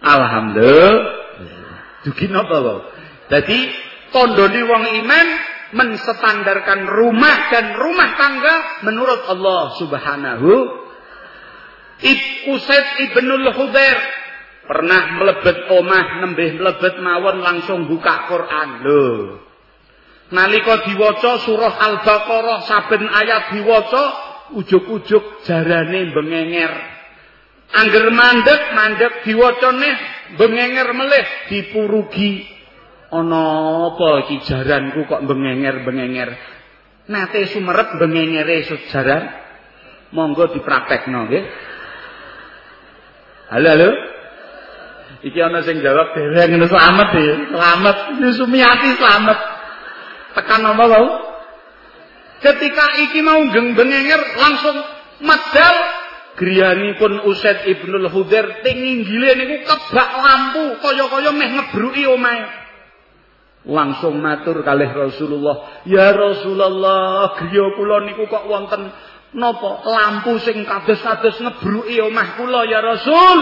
Alhamdulillah. Dugi napa wae? Dadi tandane wong iman menstandarkan rumah dan rumah tangga menurut Allah Subhanahu Usaid ibnul Hudair pernah melebet omah nembih melebet mawon langsung buka Quran lho. Nalika diwaca surah Al-Baqarah saben ayat diwaca ujug-ujug jarane bengenger. Angger mandek mandek diwacane bengenger melih dipurugi. Ana apa iki jaranku kok bengenger-bengenger. Nate sumerep bengengere sejaran. Monggo dipraktekno nggih. Halo halo. Iki ana sing jawab dereng ngono selamat ya. Selamat Sumiati selamat. Tekan apa wau? Ketika iki mau geng bengenger langsung medal griyanipun Usaid Ibnul Hudair tinginggile niku kebak lampu kaya-kaya meh ngebruki omahe. Langsung matur kalih Rasulullah, "Ya Rasulullah, griya kula niku kok wonten Napa lampu sing kados-kados ngebruki omah kula ya Rasul?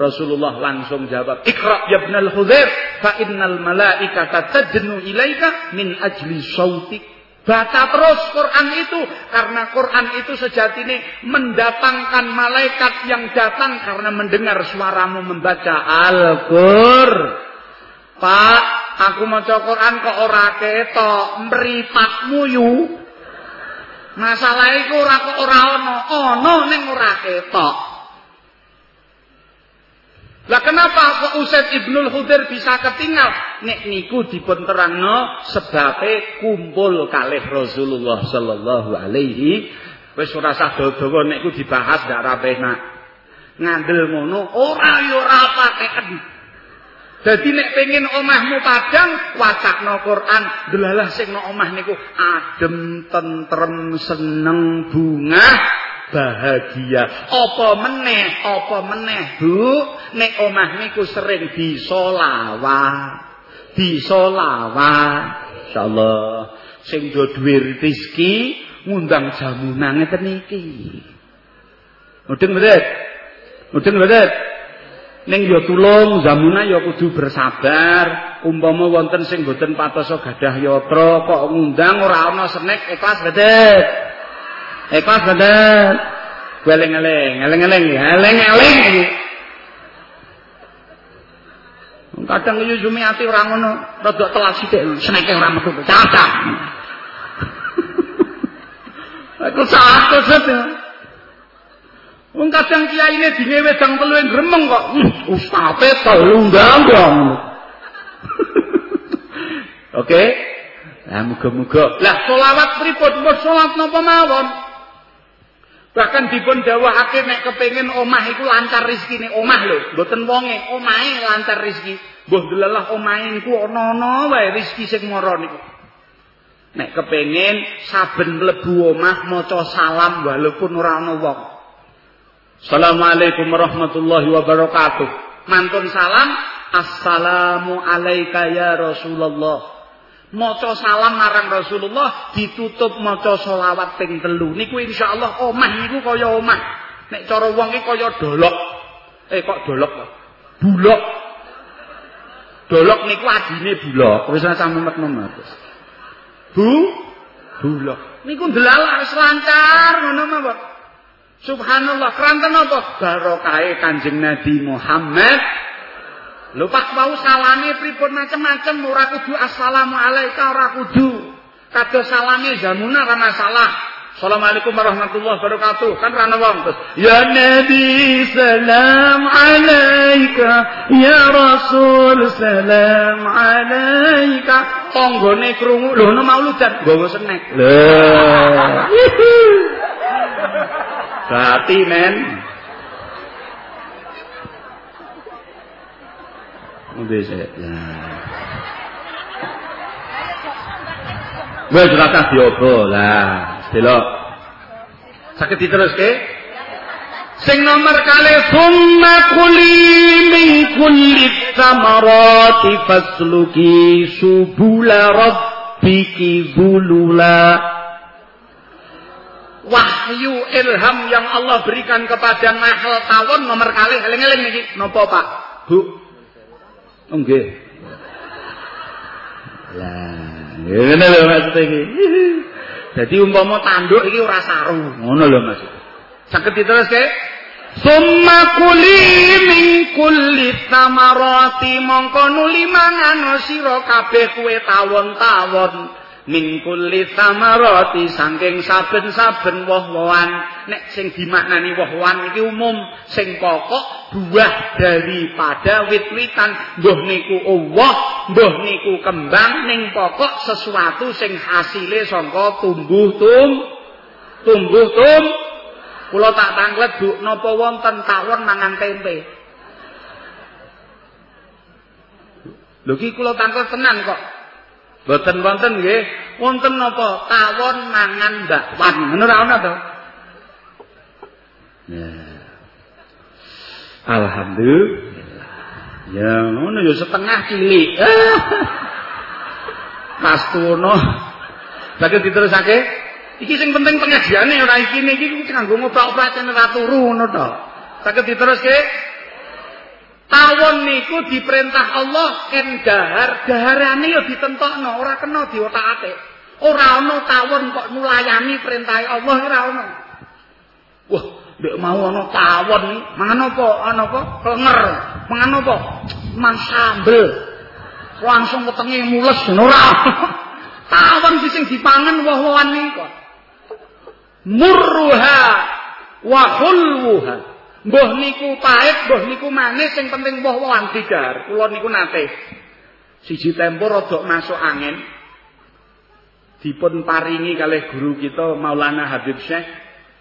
Rasulullah langsung jawab, "Iqra ya ibnal Hudzair, fa innal malaikata tadnu ilaika min ajli sautik." Baca terus Quran itu karena Quran itu sejatinya mendatangkan malaikat yang datang karena mendengar suaramu membaca Al-Qur. Pak, aku maca Quran kok ora ketok, mripatmu yu. Masalah iku ora kok ora ana, ana ning ora ketok. Lah kenapa kok Usaid Ibnul Hudair bisa ketinggal? Nek niku dipun terangno sebabe kumpul kalih Rasulullah sallallahu alaihi wis ora sah dawa nek dibahas ndak ra penak. Ngandel ngono ora yo ora pateken. Jadi nek pengen omahmu padang, wacakno Quran, delalah sing no omah niku adem, tentrem, seneng, bunga, bahagia. Apa meneh, apa meneh, Bu? Nek omah niku sering disolawat. Disolawat. Insyaallah sing do duwe rezeki ngundang jamunan ngeten iki. Mudeng mboten? Mudeng mboten? Ning ya tulung zamuna ya kudu bersabar. Umpama wonten sing boten patoso gadah yatra kok ngundang ora ana senek ikhlas bedet. Ikhlas bedet. Weleng-eleng, eleng-eleng, eleng-eleng iki. Kadang yo Jumiati ora ngono, rada telat sithik, seneke ora metu. Caca. Aku salah kok Wong kadang kiyaine dine wedang telu gremeng kok. Ustape telu ndang Oke. Lah muga-muga. Lah selawat pripun? Mun selawat napa mawon? Bahkan dipun dawuhake nek kepengin omah iku lancar rezekine omah lho, mboten wonge, omahe lancar rezeki. Mbah delalah omahe niku ana-ana wae rezeki sing mara niku. Nek kepengin saben mlebu omah maca salam walaupun ora ana wong. Assalamualaikum warahmatullahi wabarakatuh. Mantun salam, Assalamu alayka ya Rasulullah. Maca salam marang Rasulullah ditutup maca selawat ping telu. Niku insyaallah omah niku kaya omah. Nek cara wong iki kaya dolok. Eh kok dolok? Kok bulok. Dolok niku adine bulok. Wis sampe memet bu? Bulok. Niku delalah lancar ngono mawon subhanallah. Kranten apa? Barokahe kanjeng Nabi Muhammad Lho Pak mau salame pripun macem-macem ora kudu assalamu alayka ora kudu. Kados salame zamuna ora masalah. Assalamualaikum warahmatullahi wabarakatuh. Kan rana wong terus ya nabi salam alaika ya rasul salam alaika. Tanggane krungu lho ono mauludan nggawa senek. Lho. Berarti men Nggih saya. Nah. Wis ora usah diobo lah. Delok. Sakit diteruske? Sing nomor kali summa kuli min kulli thamarati fasluki subula rabbiki zulula wahyu ilham yang Allah berikan kepada Nahl tawon nomor kali eling-eling niki napa Pak Bu Nggih. Lah, ngene lho maksud iki. Dadi umpama tanduk iki ora saru, ngono lho maksud. Saged diteruske? Summa kuli min kulli tamarati mongko nuli mangan sira kabeh kuwe tawon-tawon. Min kulli samarati saking saben-saben woh-wohan. Nek sing dimaknani woh-wohan iki umum sing pokok buah daripada wit-witan. Mbuh niku uwoh mbuh niku kembang ning pokok sesuatu sing hasile saka tumbuh tum tumbuh tum. Kula tak tanglet Bu napa wonten tawon mangan tempe? Lho iki kula tanglet tenan kok Boten wonten nggih. Wonten napa? Tawon mangan bakwan. Ngono ra ana to? Ya. Alhamdulillah. Ya ngono ya setengah cilik. Pas tuno. Saged diterusake. Iki sing penting pengajiane ora iki niki kanggo ngobrak-obrak ora turu ngono to. Saged diteruske. Tawon niku diperintah Allah ken dahar, daharane ya ditentokno, ora kena diotak-atik. Ora ana tawon kok nulayani perintah Allah ora ana. Wah, ndek mau ana tawon iki, mangan apa? Ana apa? Klenger. Mangan apa? Man sambel. Langsung wetenge mules ora. tawon sing dipangan woh-wohan niku. Murruha wa hulwuha. Mbah niku pahit, mbah niku manis, sing penting woh-wohan digar. Kula niku nate. Siji tempo rada masuk angin. Dipun paringi kalih guru kita Maulana Habib Syekh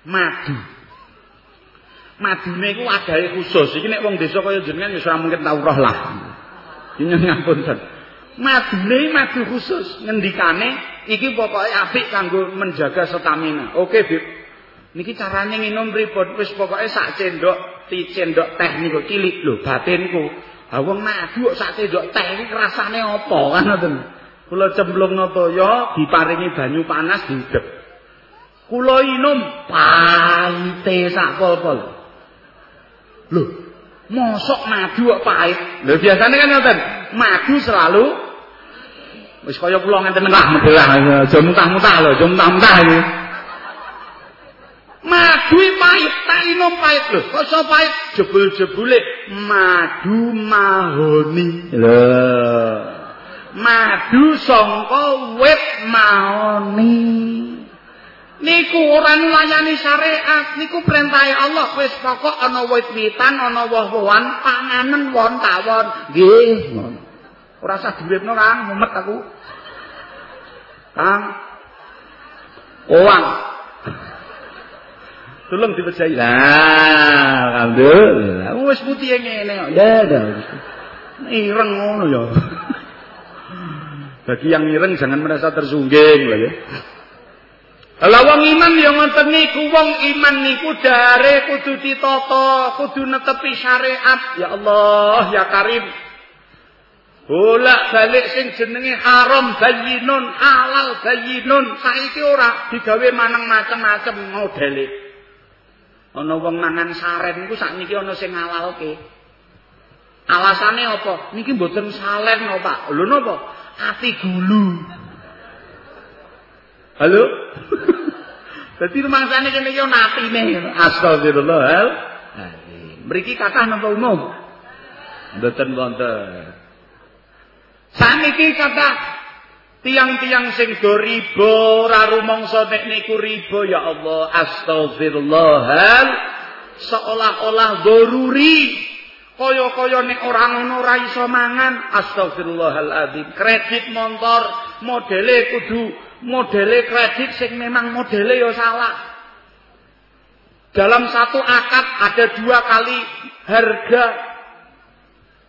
madu. Madune iku adahe khusus. Iki nek wong desa kaya jenengan ora mungkin tau roh lah. Ini ngapunten. Madune madu khusus ngendikane iki pokoke apik kanggo menjaga stamina. Oke, Bib. Niki carane minum pripun? Wis pokoke sak cendok, ti cendok teh niku cilik lho batinku. Ha wong madu kok sak cendok teh iki rasane apa kan ngoten. Kula cemplung toya diparingi banyu panas diudep. Kula inum pahite sak pol-pol. Lho, mosok madu kok pahit. Lho biasane kan ngoten. Madu selalu wis kaya kula ngenten lah medelah aja muntah-muntah lho, aja muntah-muntah iki. Madu pahit, tak minum pahit lho. Kok iso pahit? Jebul-jebule madu mahoni. Lho. Madu sangka wit mahoni. Niku ora nulayani syariat, niku perintah Allah wis pokok ana wit-witan, ana woh-wohan, panganen won tawon. Nggih, ngono. Ora usah diuripno, Kang, mumet aku. Kang. Owang. Tolong dipercayai. Lah, alhamdulillah. Wis putih ngene kok. Ya, Ireng ngono ya. Bagi yang ireng jangan merasa tersungging lah ya. Lah wong iman ya ngoten niku wong iman niku dare kudu ditata, kudu netepi syariat. Ya Allah, ya Karim. Bolak balik sing jenenge haram bayyinun, halal bayyinun, saiki ora digawe maneng macem-macem modele. Ana wong mangan saren niku sakniki ana sing halalke. Alasane apa? Niki mboten salen no, Pak. Lho napa? Ati gulu. Halo? Dadi rumangsane kene iki ana atine. Astagfirullah. Mriki kathah napa umum? Mboten wonten. Saniki kathah tiang-tiang sing do riba ora rumangsa nek niku riba ya Allah astagfirullah seolah-olah doruri Kaya-kaya nek ora ngono ora iso mangan. Kredit motor modele kudu modele kredit sing memang modele ya salah. Dalam satu akad ada dua kali harga.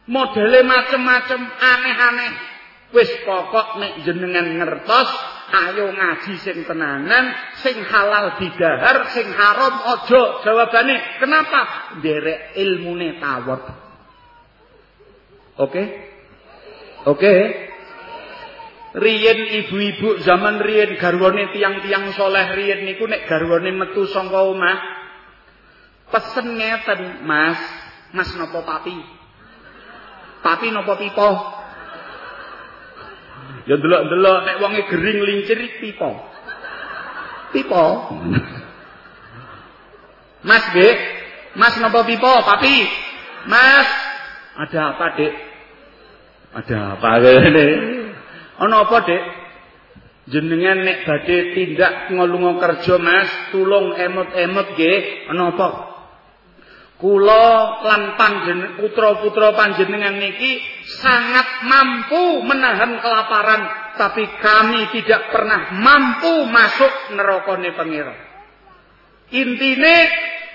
Modele macem-macem aneh-aneh. Wis pokok nek jenengan ngertos ayo ngaji sing tenanan, sing halal didahar, sing haram ojo. Jawabane, kenapa? Derek ilmune tawar. Oke? Oke? Riyen ibu-ibu zaman riyen garwane tiang-tiang soleh riyen niku nek garwane metu saka omah pesen ngeten, Mas. Mas napa papi? Papi napa pipo? Ya delok-delok nek wonge gering lincir pipo. Pipo. Mas nggih. Mas napa pipo, Papi? Mas, ada apa, Dek? Ada apa kene? Ana apa, Dek? Jenengan nek badhe tindak ngolunga kerja, Mas, tulung emot-emot nggih. Ana apa? Kula lan panjenengan putra-putra panjenengan niki sangat mampu menahan kelaparan, tapi kami tidak pernah mampu masuk nerakane pangeran. Intine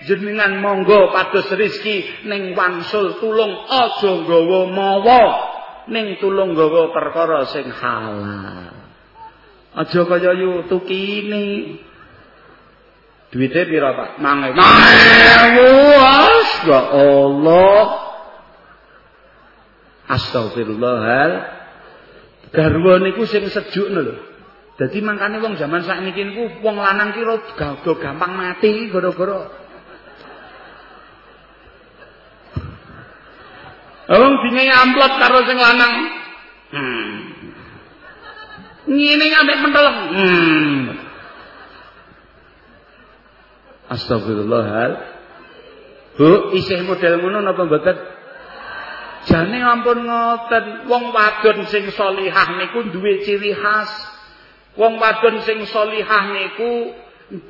jenengan monggo pados rezeki ning wangsul tulung aja nggawa mawa ning tulung nggawa perkara sing halal. Aja kaya yu tukine. Duitnya pira Pak? Mangewu. Mangewu. Ya Allah. Astagfirullahal. Garwa niku sing sejuk lho. Dadi mangkane wong zaman sakniki niku wong lanang ki do gampang mati gara-gara Wong dinge amplop karo sing lanang. Hmm. Ngene ambek pentel. Hmm. Astagfirullah. Bu, isih model ngono napa mboten? Jane ampun ngoten, wong wadon sing salihah niku duwe ciri khas. Wong wadon sing salihah niku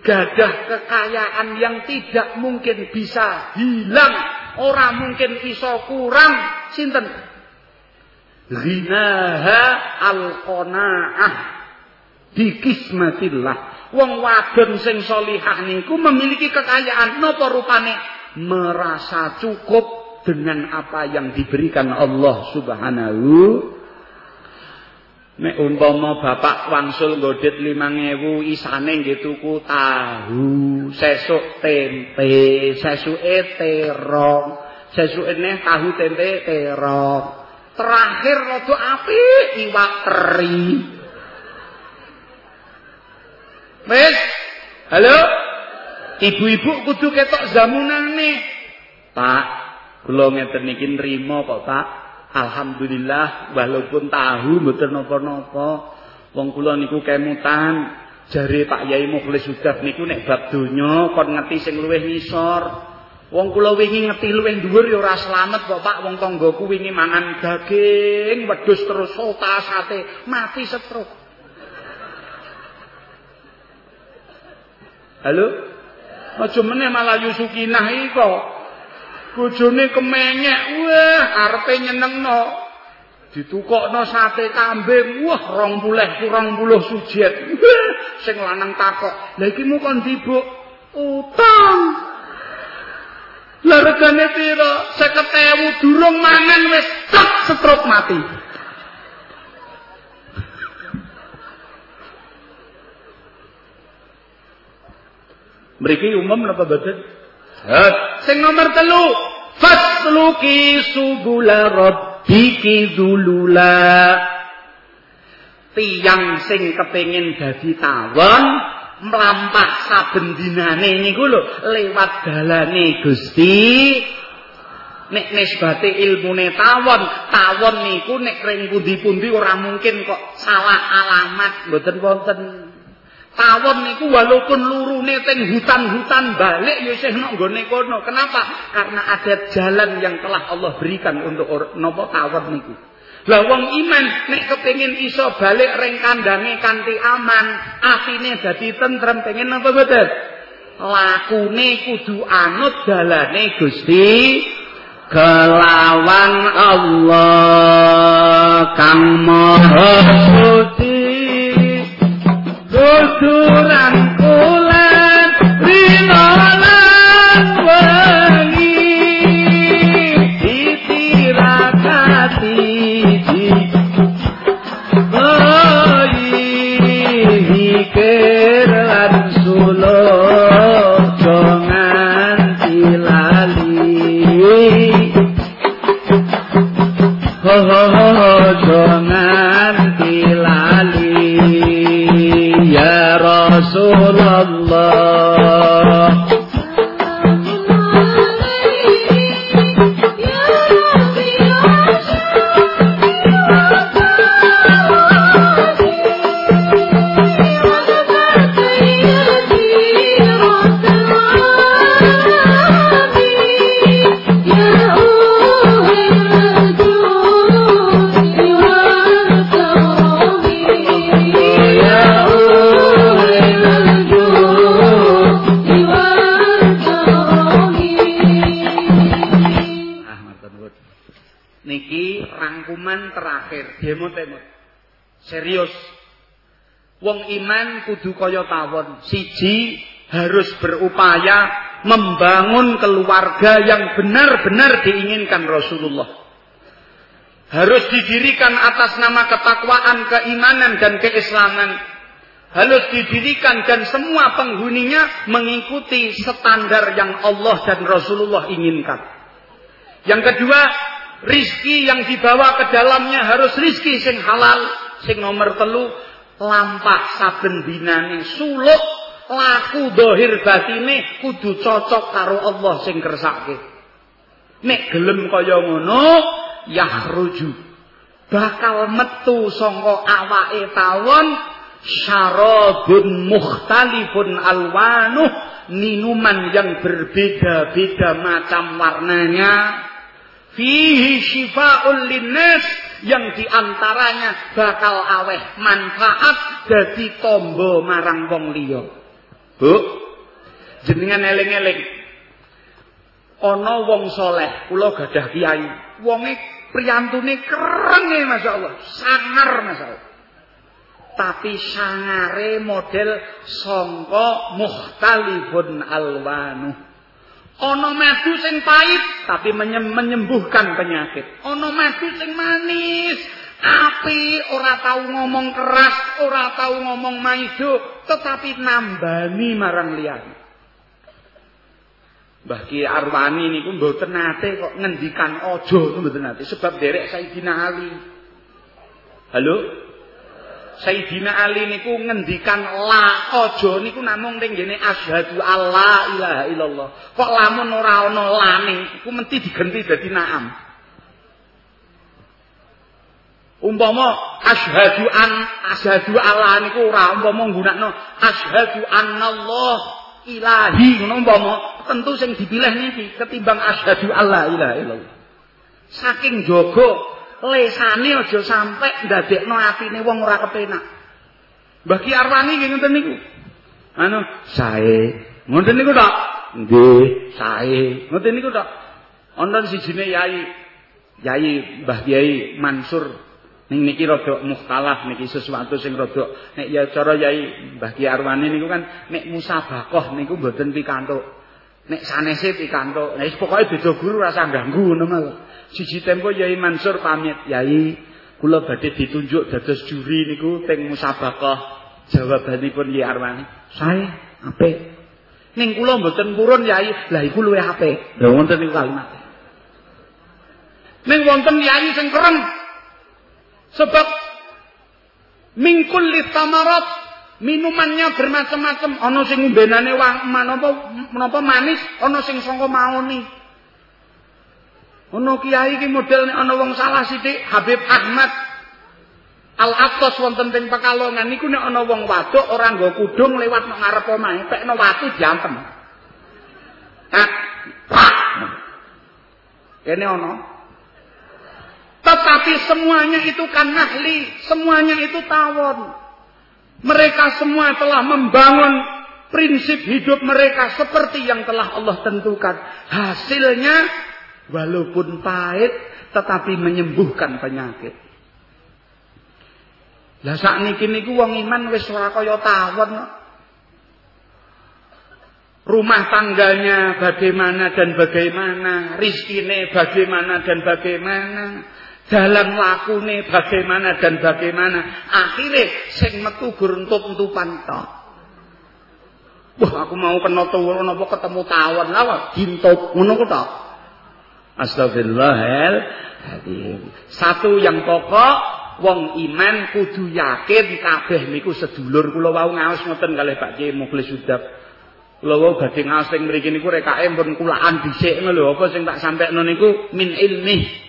gadah kekayaan yang tidak mungkin bisa hilang, ora mungkin bisa kurang. Sinten? Ghinaha al-qanaah bi kismatillah. Wong wadon sing solihah niku memiliki kekayaan. Napa rupane? Merasa cukup dengan apa yang diberikan Allah Subhanahu. Nek umpama bapak wangsul nggodhet 5000 isane nggih tuku tahu, sesuk tempe, sesuke terong, sesuke neh tahu tempe terong. Terakhir rada apik iwak teri. Wis. Halo? Ibu-ibu kudu ketok zamunane. Pak, kula ngeten iki nrimo kok, Pak. Alhamdulillah walaupun tahu mboten napa-napa. Wong kula niku kemutan. Jare Pak Yai Mukhlis Hudaf niku nek bab donya kon ngerti sing luwih ngisor. Wong kula wingi ngerti luwih dhuwur ya ora slamet kok Pak. Wong tanggaku wingi mangan daging wedhus terus sota sate mati stroke. Halo? Aja meneh malah Yusukinah kok. Bojone kemenyek, wah arepe nyenengno. Ditukokno sate kambing, wah 20 kurang 10 sujet. Sing lanang takok, "Lah iki mu kon dibuk?" Utang. Lah regane pira? 50.000 durung mangan wis tek setruk mati. Mriki umum napa boten? Sing nomor telu, fasluki subula rabbiki zulula. Tiyang sing kepengin dadi tawon mlampah saben dinane niku lho lewat dalane Gusti nek nisbate ilmune tawon tawon niku nek ring pundi-pundi ora mungkin kok salah alamat mboten wonten Tawon niku walaupun lurune teng hutan-hutan balik ya isih nggone kono. Kenapa? Karena ada jalan yang telah Allah berikan untuk napa tawon niku. Lah wong iman nek kepengin iso balik ring kandange kanthi aman, atine dadi tentrem pengen napa mboten? Lakune kudu anut dalane Gusti kelawan Allah kang Maha Suci. Tuturan Iman kudu kaya tawon. Siji harus berupaya membangun keluarga yang benar-benar diinginkan Rasulullah. Harus didirikan atas nama ketakwaan, keimanan dan keislaman. Harus didirikan dan semua penghuninya mengikuti standar yang Allah dan Rasulullah inginkan. Yang kedua, rizki yang dibawa ke dalamnya harus rizki sing halal. Sing nomor telu, lampah saben dinane suluk laku dohir batine kudu cocok karo Allah sing kersake. Nek gelem kaya ngono, yahruju. Bakal metu sangka awake tawon syarabun mukhtalifun alwanuh minuman yang berbeda-beda macam warnanya fihi syifa'un linnas yang diantaranya bakal aweh manfaat dadi tombo marang wong liya. Bu jenengan eling-eling. Ana wong soleh kula gadah kiai. Wonge priyantune kerenge masyaallah. Sangar masyaallah. Tapi sangare model sangka mukhtalifun alwanu ana madu sing pahit tapi menyembuhkan penyakit ana madu sing manis api ora tahu ngomong keras ora tahu ngomong maido tetapi nambani marang liyane Mbah Ki Arwani niku mboten nate kok ngendikan aja mboten nate sebab derek Sayyidina Ali. Halo? Sayyidina Ali niku ngendikan la aja niku namung ning ngene asyhadu alla ilaha illallah. Kok lamun ora ana lane iku mesti digenti dadi naam. Umpama asyhadu an asyhadu alla niku ora umpama nggunakno asyhadu annallah ilahi ngono umpama tentu sing dipilih niki ketimbang asyhadu alla ilaha illallah. Saking jaga lesane aja sampe ndadekno atine wong ora kepenak. Mbah Ki Arwani nggih ngoten niku. Anu, sae. Ngoten niku tok. Nggih, sae. Ngoten niku tok. Wonten sijine yai Yai Mbah Kiai Mansur ning niki rada mukhtalaf niki sesuatu sing rada nek ya cara Yai Mbah Ki Arwani niku kan nek musabaqah niku mboten pikantuk. Nek sanese pikantuk. Nah pokoke beda guru rasa ganggu ngono mah. Siji tempo Yai Mansur pamit, Yai kula badhe ditunjuk dados juri niku teng musabaqah jawabanipun Yai Arwani. Sae apik. Ning kula mboten purun Yai, lah iku luwih apik. Lha wonten niku kalimat. Ning wonten Yai sing kereng. Sebab mingkul litamarat Minumannya bermacam-macam, ana sing ngombenane menapa menapa manis, ana sing saka maoni. Ana kiai iki model nek ana wong salah sithik Habib Ahmad Al-Attos wonten teng Pekalongan niku nek ana wong wadok ora nggo kudung lewat nang ngarep omahe, pekno watu diantem. Tak. Kene ana. Tetapi semuanya itu kan ahli, semuanya itu tawon. Mereka semua telah membangun prinsip hidup mereka seperti yang telah Allah tentukan. Hasilnya walaupun pahit tetapi menyembuhkan penyakit. Lah sakniki niku wong iman wis ora kaya tawon. Rumah tangganya bagaimana dan bagaimana, rizkine bagaimana dan bagaimana, Dalam lakune bagaimana dan bagaimana. Akhirnya sing metu gur entup-entupan tok. Wah, aku mau kena turun apa ketemu tawon lah, gintup ngono ku tok. Astagfirullahaladzim. Satu yang pokok wong iman kudu yakin kabeh niku sedulur kula wau ngaos ngoten kalih Pak Kiai Mukhlis Sudap. Kula wau badhe ngaos teng mriki niku rekake pun kulaan dhisik ngono lho apa sing tak sampekno niku min ilmi.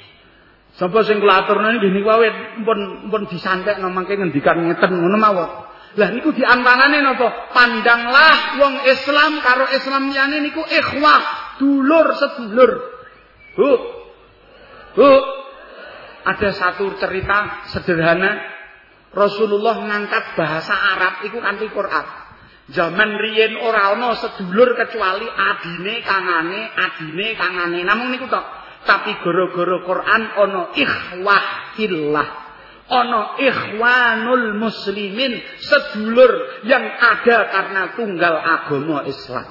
Sapa sing kula aturna nggih niku awet pun pun disantekno mangke ngendikan ngeten ngono mawon. Lah niku diantarane napa? Pandanglah wong Islam karo Islam liyane niku ikhwah, dulur sedulur. Bu. Bu. Ada satu cerita sederhana Rasulullah ngangkat bahasa Arab iku kanthi Quran. Zaman riyen ora ana sedulur kecuali adine kangane, adine kangane. Namung niku tok. tapi gara-gara Quran ana ikhwah fillah ana ikhwanul muslimin sedulur yang ada karena tunggal agama Islam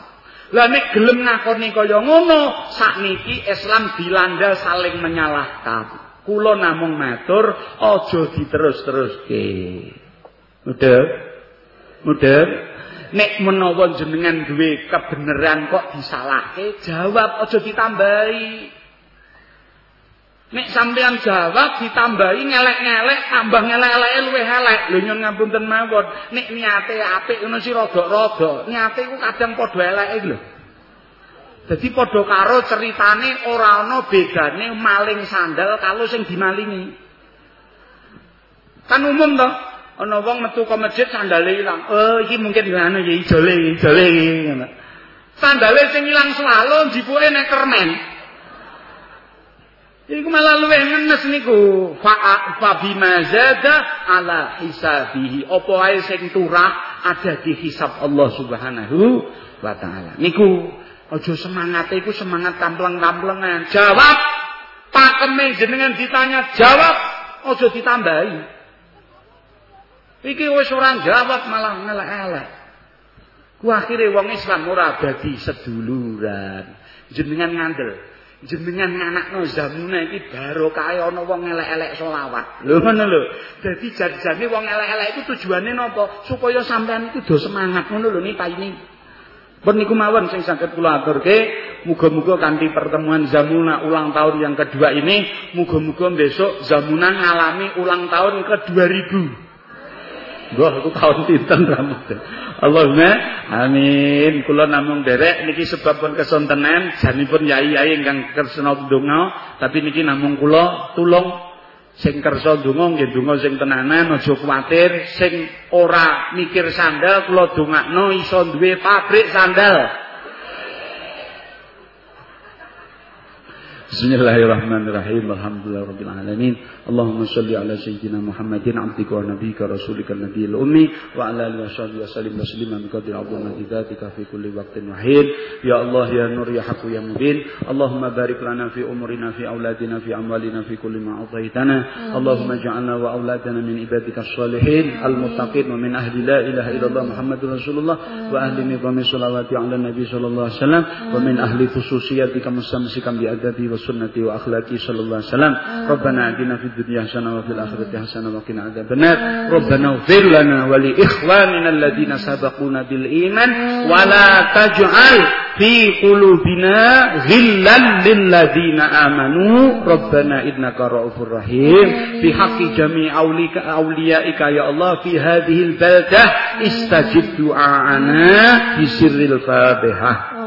lah nek gelem ngakoni kaya ngono sakniki Islam dilanda saling menyalahkan. Kula namung matur aja diterus-teruske. Mudah mudah nek menawa jenengan duwe kebenaran kok disalahke jawab aja ditambahi Nek sampean jawab ditambahi ngelek-ngelek, tambah ngelek-eleke luwih elek. Lho nyun ngapunten mawon. Nek niate apik ngono si rada-rada, niate iku kadang padha eleke lho. Dadi padha karo ceritane ora ana bedane maling sandal kalau sing dimalingi. Kan umum to, ana wong metu ke masjid sandale ilang. Oh, iki mungkin ngono ya ijole, ijole ngono. Sandale sing ilang selalu jipuke nek kermen. Iku malah luwih ngenes niku. Fa fa bima zada ala hisabihi. Apa wae sing turah ada di hisab Allah Subhanahu wa taala. Niku aja semangat iku semangat kampleng-kamplengan. Jawab. Pakeme jenengan ditanya jawab, aja ditambahi. Iki wis ora jawab malah ngelek-elek. Ku akhire wong Islam ora dadi seduluran. Jenengan ngandel jenengan nganakno zamuna iki barokah ana wong elek-elek selawat. Lho ngono lho. Dadi jan-jane wong elek-elek iku tujuane napa? Supaya sampean iku do semangat ngono lho nita ini. Pun niku mawon sing saged kula aturke, muga-muga kanthi pertemuan Zamuna ulang tahun yang kedua ini, muga-muga besok Zamuna ngalami ulang tahun ke 2000. Wah, aku tahun pinten rambut. Allahumma amin. Kula namung derek niki sebab pun kesontenan janipun yai-yai ingkang kersana donga, tapi niki namung kula tulung sing kersa donga nggih donga sing tenanan aja kuwatir, sing ora mikir sandal kula dongakno iso duwe pabrik sandal. بسم الله الرحمن الرحيم الحمد لله رب العالمين اللهم صل على سيدنا محمد عبدك ونبيك رسولك النبي الأمي وعلى آله وصحبه وسلم تسليما بقدر عظمة ذاتك في كل وقت وحين يا الله يا نور يا حق يا مبين اللهم بارك لنا في أمورنا في أولادنا في أموالنا في كل ما أعطيتنا اللهم اجعلنا وأولادنا من عبادك الصالحين المتقين ومن أهل لا إله إلا الله محمد رسول الله وأهل نظام الصلوات على النبي صلى الله عليه وسلم ومن أهل خصوصيتك مستمسكا بأدبي بأدبه بسنتي وأخلاقه صلى الله عليه وسلم. ربنا أتنا في الدنيا حسنة وفي الآخرة حسنة وقنا عذاب النار. ربنا اغفر لنا ولإخواننا الذين سبقونا بالإيمان ولا تجعل في قلوبنا غلا للذين آمنوا. ربنا إنك رؤوف رحيم. في حق جميع أوليائك يا الله في هذه البلدة استجب دعاءنا في سر الفاتحة.